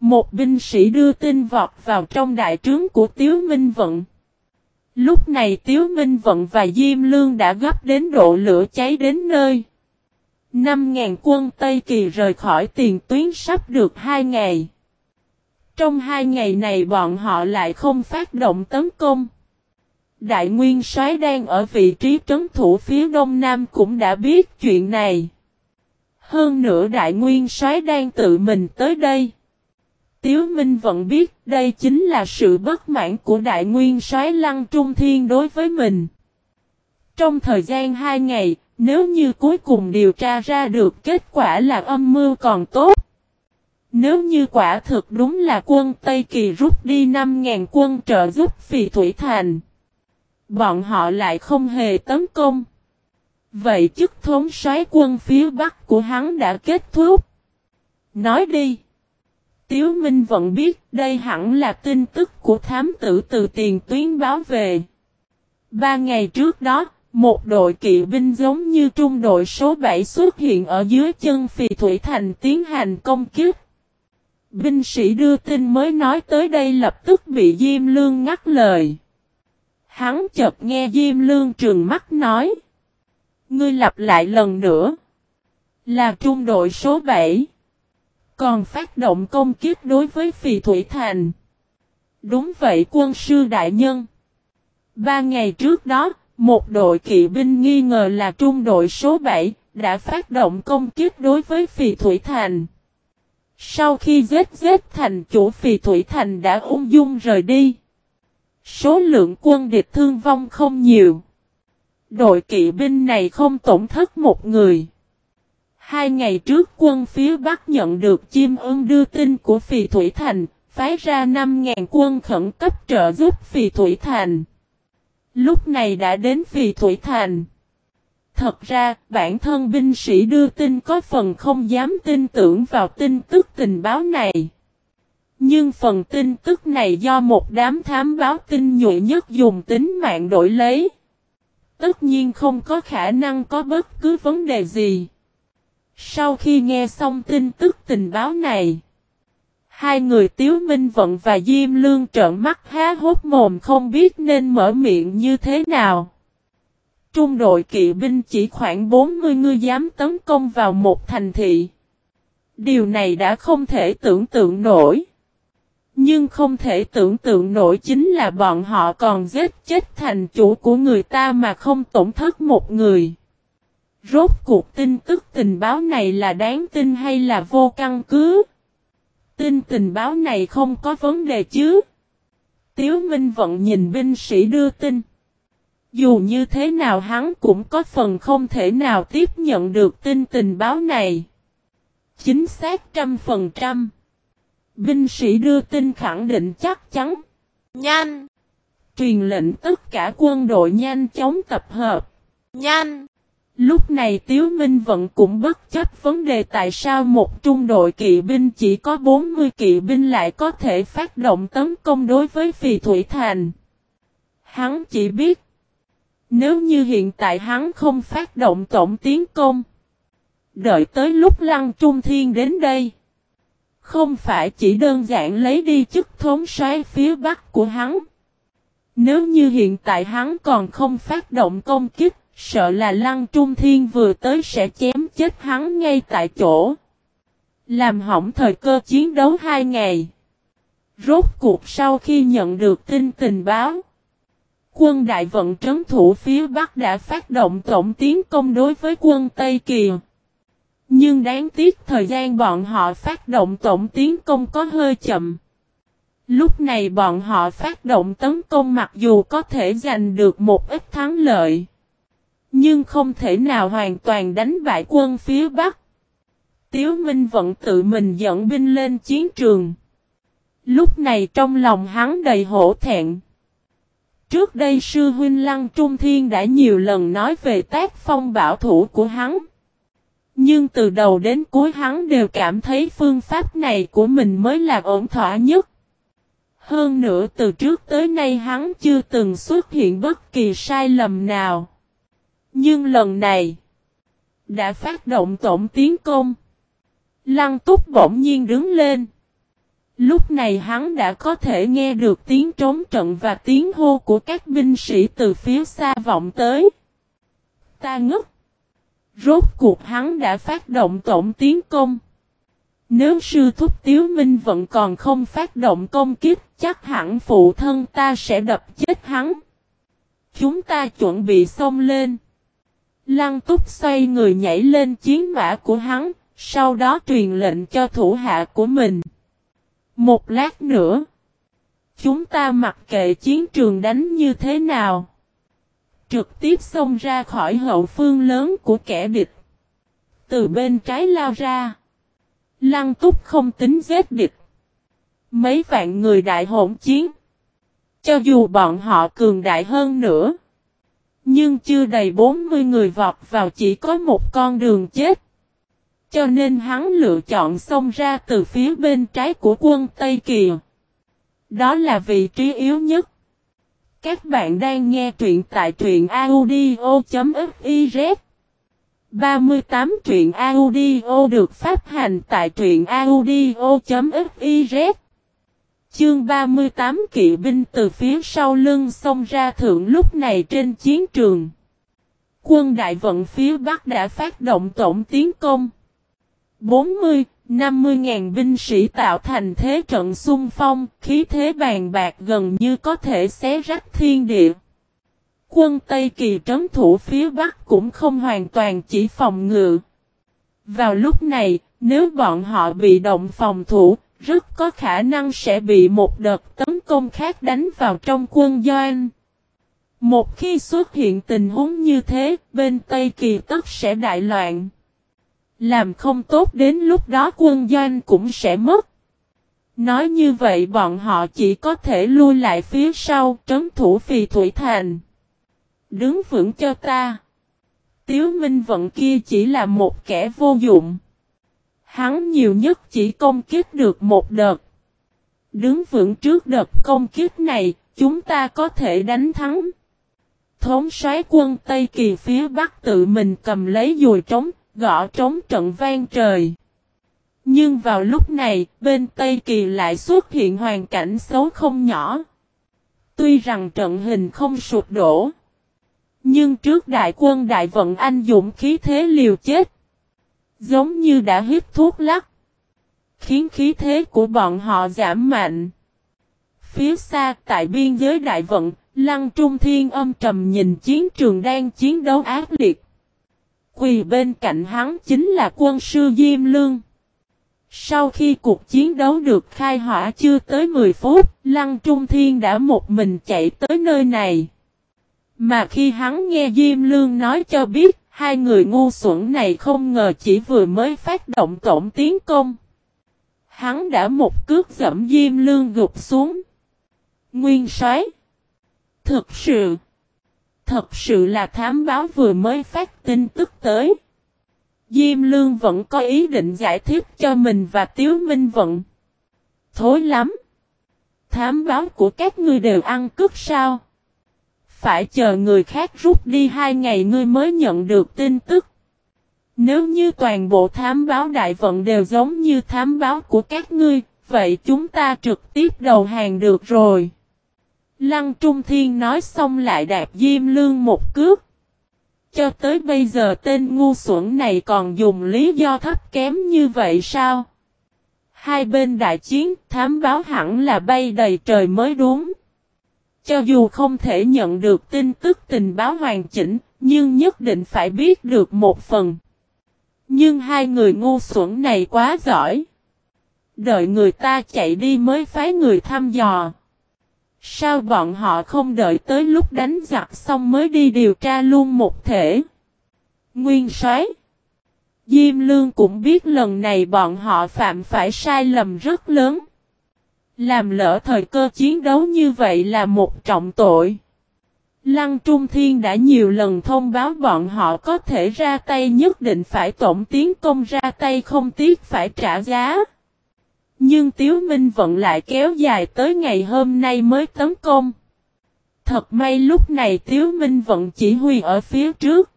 Một binh sĩ đưa tin vọt vào trong đại trướng của Tiếu Minh Vận. Lúc này Tiếu Minh Vận và Diêm Lương đã gấp đến độ lửa cháy đến nơi. 5.000 quân Tây Kỳ rời khỏi tiền tuyến sắp được 2 ngày. Trong hai ngày này bọn họ lại không phát động tấn công. Đại nguyên soái đang ở vị trí trấn thủ phía đông nam cũng đã biết chuyện này. Hơn nữa đại nguyên soái đang tự mình tới đây. Tiếu Minh vẫn biết đây chính là sự bất mãn của đại nguyên soái Lăng Trung Thiên đối với mình. Trong thời gian hai ngày, nếu như cuối cùng điều tra ra được kết quả là âm mưu còn tốt. Nếu như quả thực đúng là quân Tây Kỳ rút đi 5.000 quân trợ giúp Phì Thủy Thành. Bọn họ lại không hề tấn công. Vậy chức thống soái quân phía Bắc của hắn đã kết thúc. Nói đi. Tiếu Minh vẫn biết đây hẳn là tin tức của thám tử từ tiền tuyến báo về. Ba ngày trước đó, một đội kỵ binh giống như trung đội số 7 xuất hiện ở dưới chân Phì Thủy Thành tiến hành công kiếp. Binh sĩ đưa tin mới nói tới đây lập tức bị Diêm Lương ngắt lời. Hắn chợt nghe Diêm Lương trường mắt nói. Ngươi lặp lại lần nữa. Là trung đội số 7. Còn phát động công kiếp đối với Phì Thủy Thành. Đúng vậy quân sư đại nhân. Ba ngày trước đó, một đội kỵ binh nghi ngờ là trung đội số 7, đã phát động công kiếp đối với Phì Thủy Thành. Sau khi giết giết thành chủ Phì Thủy Thành đã ung dung rời đi. Số lượng quân địch thương vong không nhiều. Đội kỵ binh này không tổn thất một người. Hai ngày trước quân phía Bắc nhận được chim ưng đưa tin của Phì Thủy Thành, phái ra 5.000 quân khẩn cấp trợ giúp Phì Thủy Thành. Lúc này đã đến Phì Thủy Thành. Thật ra, bản thân binh sĩ đưa tin có phần không dám tin tưởng vào tin tức tình báo này. Nhưng phần tin tức này do một đám thám báo tin nhụy nhất dùng tính mạng đổi lấy tất nhiên không có khả năng có bất cứ vấn đề gì. Sau khi nghe xong tin tức tình báo này, hai người Tiếu Minh Vận và Diêm Lương trợn mắt há hốt mồm không biết nên mở miệng như thế nào. Trung đội kỵ binh chỉ khoảng 40 người dám tấn công vào một thành thị. Điều này đã không thể tưởng tượng nổi. Nhưng không thể tưởng tượng nổi chính là bọn họ còn giết chết thành chủ của người ta mà không tổn thất một người. Rốt cuộc tin tức tình báo này là đáng tin hay là vô căn cứ? Tin tình báo này không có vấn đề chứ? Tiếu Minh Vận nhìn binh sĩ đưa tin. Dù như thế nào hắn cũng có phần không thể nào tiếp nhận được tin tình báo này. Chính xác trăm phần trăm. Binh sĩ đưa tin khẳng định chắc chắn. Nhanh! Truyền lệnh tất cả quân đội nhanh chóng tập hợp. Nhanh! Lúc này Tiếu Minh Vận cũng bất chấp vấn đề tại sao một trung đội kỵ binh chỉ có 40 kỵ binh lại có thể phát động tấn công đối với Phì Thủy Thành. Hắn chỉ biết, nếu như hiện tại hắn không phát động tổng tiến công, đợi tới lúc Lăng Trung Thiên đến đây, không phải chỉ đơn giản lấy đi chức thống soái phía bắc của hắn. Nếu như hiện tại hắn còn không phát động công kích, sợ là Lăng Trung Thiên vừa tới sẽ chém chết hắn ngay tại chỗ. Làm hỏng thời cơ chiến đấu hai ngày. Rốt cuộc sau khi nhận được tin tình báo, quân đại vận trấn thủ phía Bắc đã phát động tổng tiến công đối với quân Tây Kiều. Nhưng đáng tiếc thời gian bọn họ phát động tổng tiến công có hơi chậm. Lúc này bọn họ phát động tấn công mặc dù có thể giành được một ít thắng lợi. Nhưng không thể nào hoàn toàn đánh bại quân phía Bắc. Tiếu Minh vẫn tự mình dẫn binh lên chiến trường. Lúc này trong lòng hắn đầy hổ thẹn. Trước đây sư huynh Lăng Trung Thiên đã nhiều lần nói về tác phong bảo thủ của hắn. Nhưng từ đầu đến cuối hắn đều cảm thấy phương pháp này của mình mới là ổn thỏa nhất. Hơn nữa từ trước tới nay hắn chưa từng xuất hiện bất kỳ sai lầm nào. Nhưng lần này, đã phát động tổng tiến công. Lăng túc bỗng nhiên đứng lên. Lúc này hắn đã có thể nghe được tiếng trống trận và tiếng hô của các binh sĩ từ phía xa vọng tới. Ta ngất. Rốt cuộc hắn đã phát động tổng tiến công. Nếu sư thúc Tiếu Minh vẫn còn không phát động công kích, chắc hẳn phụ thân ta sẽ đập chết hắn. Chúng ta chuẩn bị xông lên. Lăng túc xoay người nhảy lên chiến mã của hắn, sau đó truyền lệnh cho thủ hạ của mình. Một lát nữa, chúng ta mặc kệ chiến trường đánh như thế nào. Trực tiếp xông ra khỏi hậu phương lớn của kẻ địch. Từ bên trái lao ra. Lăng túc không tính giết địch. Mấy vạn người đại hỗn chiến. Cho dù bọn họ cường đại hơn nữa. Nhưng chưa đầy 40 người vọt vào chỉ có một con đường chết. Cho nên hắn lựa chọn xông ra từ phía bên trái của quân Tây Kỳ. Đó là vị trí yếu nhất. Các bạn đang nghe truyện tại truyện audio.fiz 38 truyện audio được phát hành tại truyện audio.fiz Chương 38 kỵ binh từ phía sau lưng xông ra thượng lúc này trên chiến trường. Quân đại vận phía Bắc đã phát động tổng tiến công. 40, 50 ngàn binh sĩ tạo thành thế trận xung phong, khí thế bàn bạc gần như có thể xé rách thiên địa. Quân Tây Kỳ trấn thủ phía Bắc cũng không hoàn toàn chỉ phòng ngự. Vào lúc này, nếu bọn họ bị động phòng thủ, rất có khả năng sẽ bị một đợt tấn công khác đánh vào trong quân doanh. Một khi xuất hiện tình huống như thế, bên Tây Kỳ tất sẽ đại loạn. Làm không tốt đến lúc đó quân doanh cũng sẽ mất. Nói như vậy bọn họ chỉ có thể lui lại phía sau trấn thủ phì thủy thành. Đứng vững cho ta. Tiếu Minh Vận kia chỉ là một kẻ vô dụng. Hắn nhiều nhất chỉ công kích được một đợt. Đứng vững trước đợt công kích này, chúng ta có thể đánh thắng. Thống soái quân Tây Kỳ phía Bắc tự mình cầm lấy dùi trống, gõ trống trận vang trời. Nhưng vào lúc này, bên Tây Kỳ lại xuất hiện hoàn cảnh xấu không nhỏ. Tuy rằng trận hình không sụp đổ. Nhưng trước đại quân đại vận anh dũng khí thế liều chết. Giống như đã hít thuốc lắc. Khiến khí thế của bọn họ giảm mạnh. Phía xa tại biên giới đại vận, Lăng Trung Thiên âm trầm nhìn chiến trường đang chiến đấu ác liệt. Quỳ bên cạnh hắn chính là quân sư Diêm Lương. Sau khi cuộc chiến đấu được khai hỏa chưa tới 10 phút, Lăng Trung Thiên đã một mình chạy tới nơi này. Mà khi hắn nghe Diêm Lương nói cho biết, hai người ngu xuẩn này không ngờ chỉ vừa mới phát động tổng tiến công. Hắn đã một cước dẫm Diêm Lương gục xuống. Nguyên soái Thực sự, thật sự là thám báo vừa mới phát tin tức tới. Diêm Lương vẫn có ý định giải thích cho mình và Tiếu Minh Vận. Thối lắm. Thám báo của các ngươi đều ăn cướp sao? Phải chờ người khác rút đi hai ngày ngươi mới nhận được tin tức. Nếu như toàn bộ thám báo đại vận đều giống như thám báo của các ngươi, vậy chúng ta trực tiếp đầu hàng được rồi. Lăng Trung Thiên nói xong lại đạp Diêm Lương một cước. Cho tới bây giờ tên ngu xuẩn này còn dùng lý do thấp kém như vậy sao? Hai bên đại chiến thám báo hẳn là bay đầy trời mới đúng. Cho dù không thể nhận được tin tức tình báo hoàn chỉnh, nhưng nhất định phải biết được một phần. Nhưng hai người ngu xuẩn này quá giỏi. Đợi người ta chạy đi mới phái người thăm dò. Sao bọn họ không đợi tới lúc đánh giặc xong mới đi điều tra luôn một thể? Nguyên soái Diêm Lương cũng biết lần này bọn họ phạm phải sai lầm rất lớn. Làm lỡ thời cơ chiến đấu như vậy là một trọng tội. Lăng Trung Thiên đã nhiều lần thông báo bọn họ có thể ra tay nhất định phải tổng tiến công ra tay không tiếc phải trả giá. Nhưng Tiếu Minh Vận lại kéo dài tới ngày hôm nay mới tấn công. Thật may lúc này Tiếu Minh Vận chỉ huy ở phía trước.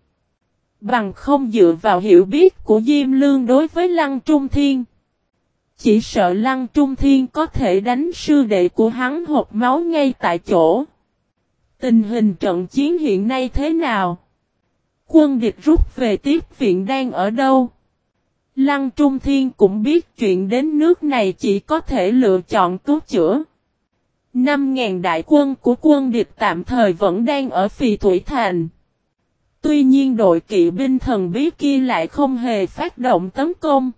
Bằng không dựa vào hiểu biết của Diêm Lương đối với Lăng Trung Thiên. Chỉ sợ Lăng Trung Thiên có thể đánh sư đệ của hắn hộp máu ngay tại chỗ. Tình hình trận chiến hiện nay thế nào? Quân địch rút về tiếp viện đang ở đâu? Lăng Trung Thiên cũng biết chuyện đến nước này chỉ có thể lựa chọn cứu chữa. 5.000 đại quân của quân địch tạm thời vẫn đang ở Phì Thủy Thành. Tuy nhiên đội kỵ binh thần bí kia lại không hề phát động tấn công.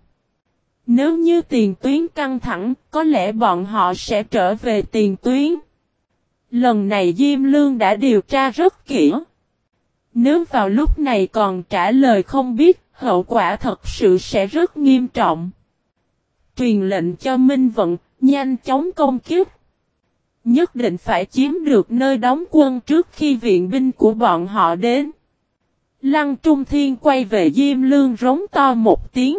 Nếu như tiền tuyến căng thẳng, có lẽ bọn họ sẽ trở về tiền tuyến. Lần này Diêm Lương đã điều tra rất kỹ. Nếu vào lúc này còn trả lời không biết, hậu quả thật sự sẽ rất nghiêm trọng. Truyền lệnh cho Minh Vận, nhanh chóng công kiếp. Nhất định phải chiếm được nơi đóng quân trước khi viện binh của bọn họ đến. Lăng Trung Thiên quay về Diêm Lương rống to một tiếng.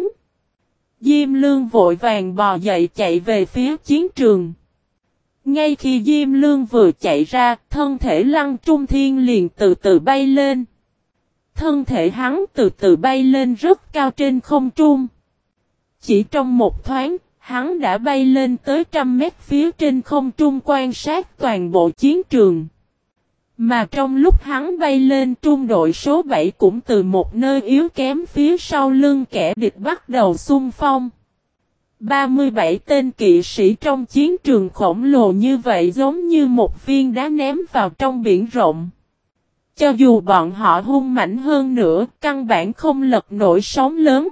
Diêm Lương vội vàng bò dậy chạy về phía chiến trường. Ngay khi Diêm Lương vừa chạy ra, thân thể Lăng Trung Thiên liền từ từ bay lên. Thân thể hắn từ từ bay lên rất cao trên không trung. Chỉ trong một thoáng, hắn đã bay lên tới trăm mét phía trên không trung quan sát toàn bộ chiến trường. Mà trong lúc hắn bay lên trung đội số 7 cũng từ một nơi yếu kém phía sau lưng kẻ địch bắt đầu xung phong. 37 tên kỵ sĩ trong chiến trường khổng lồ như vậy giống như một viên đá ném vào trong biển rộng. Cho dù bọn họ hung mạnh hơn nữa, căn bản không lật nổi sóng lớn.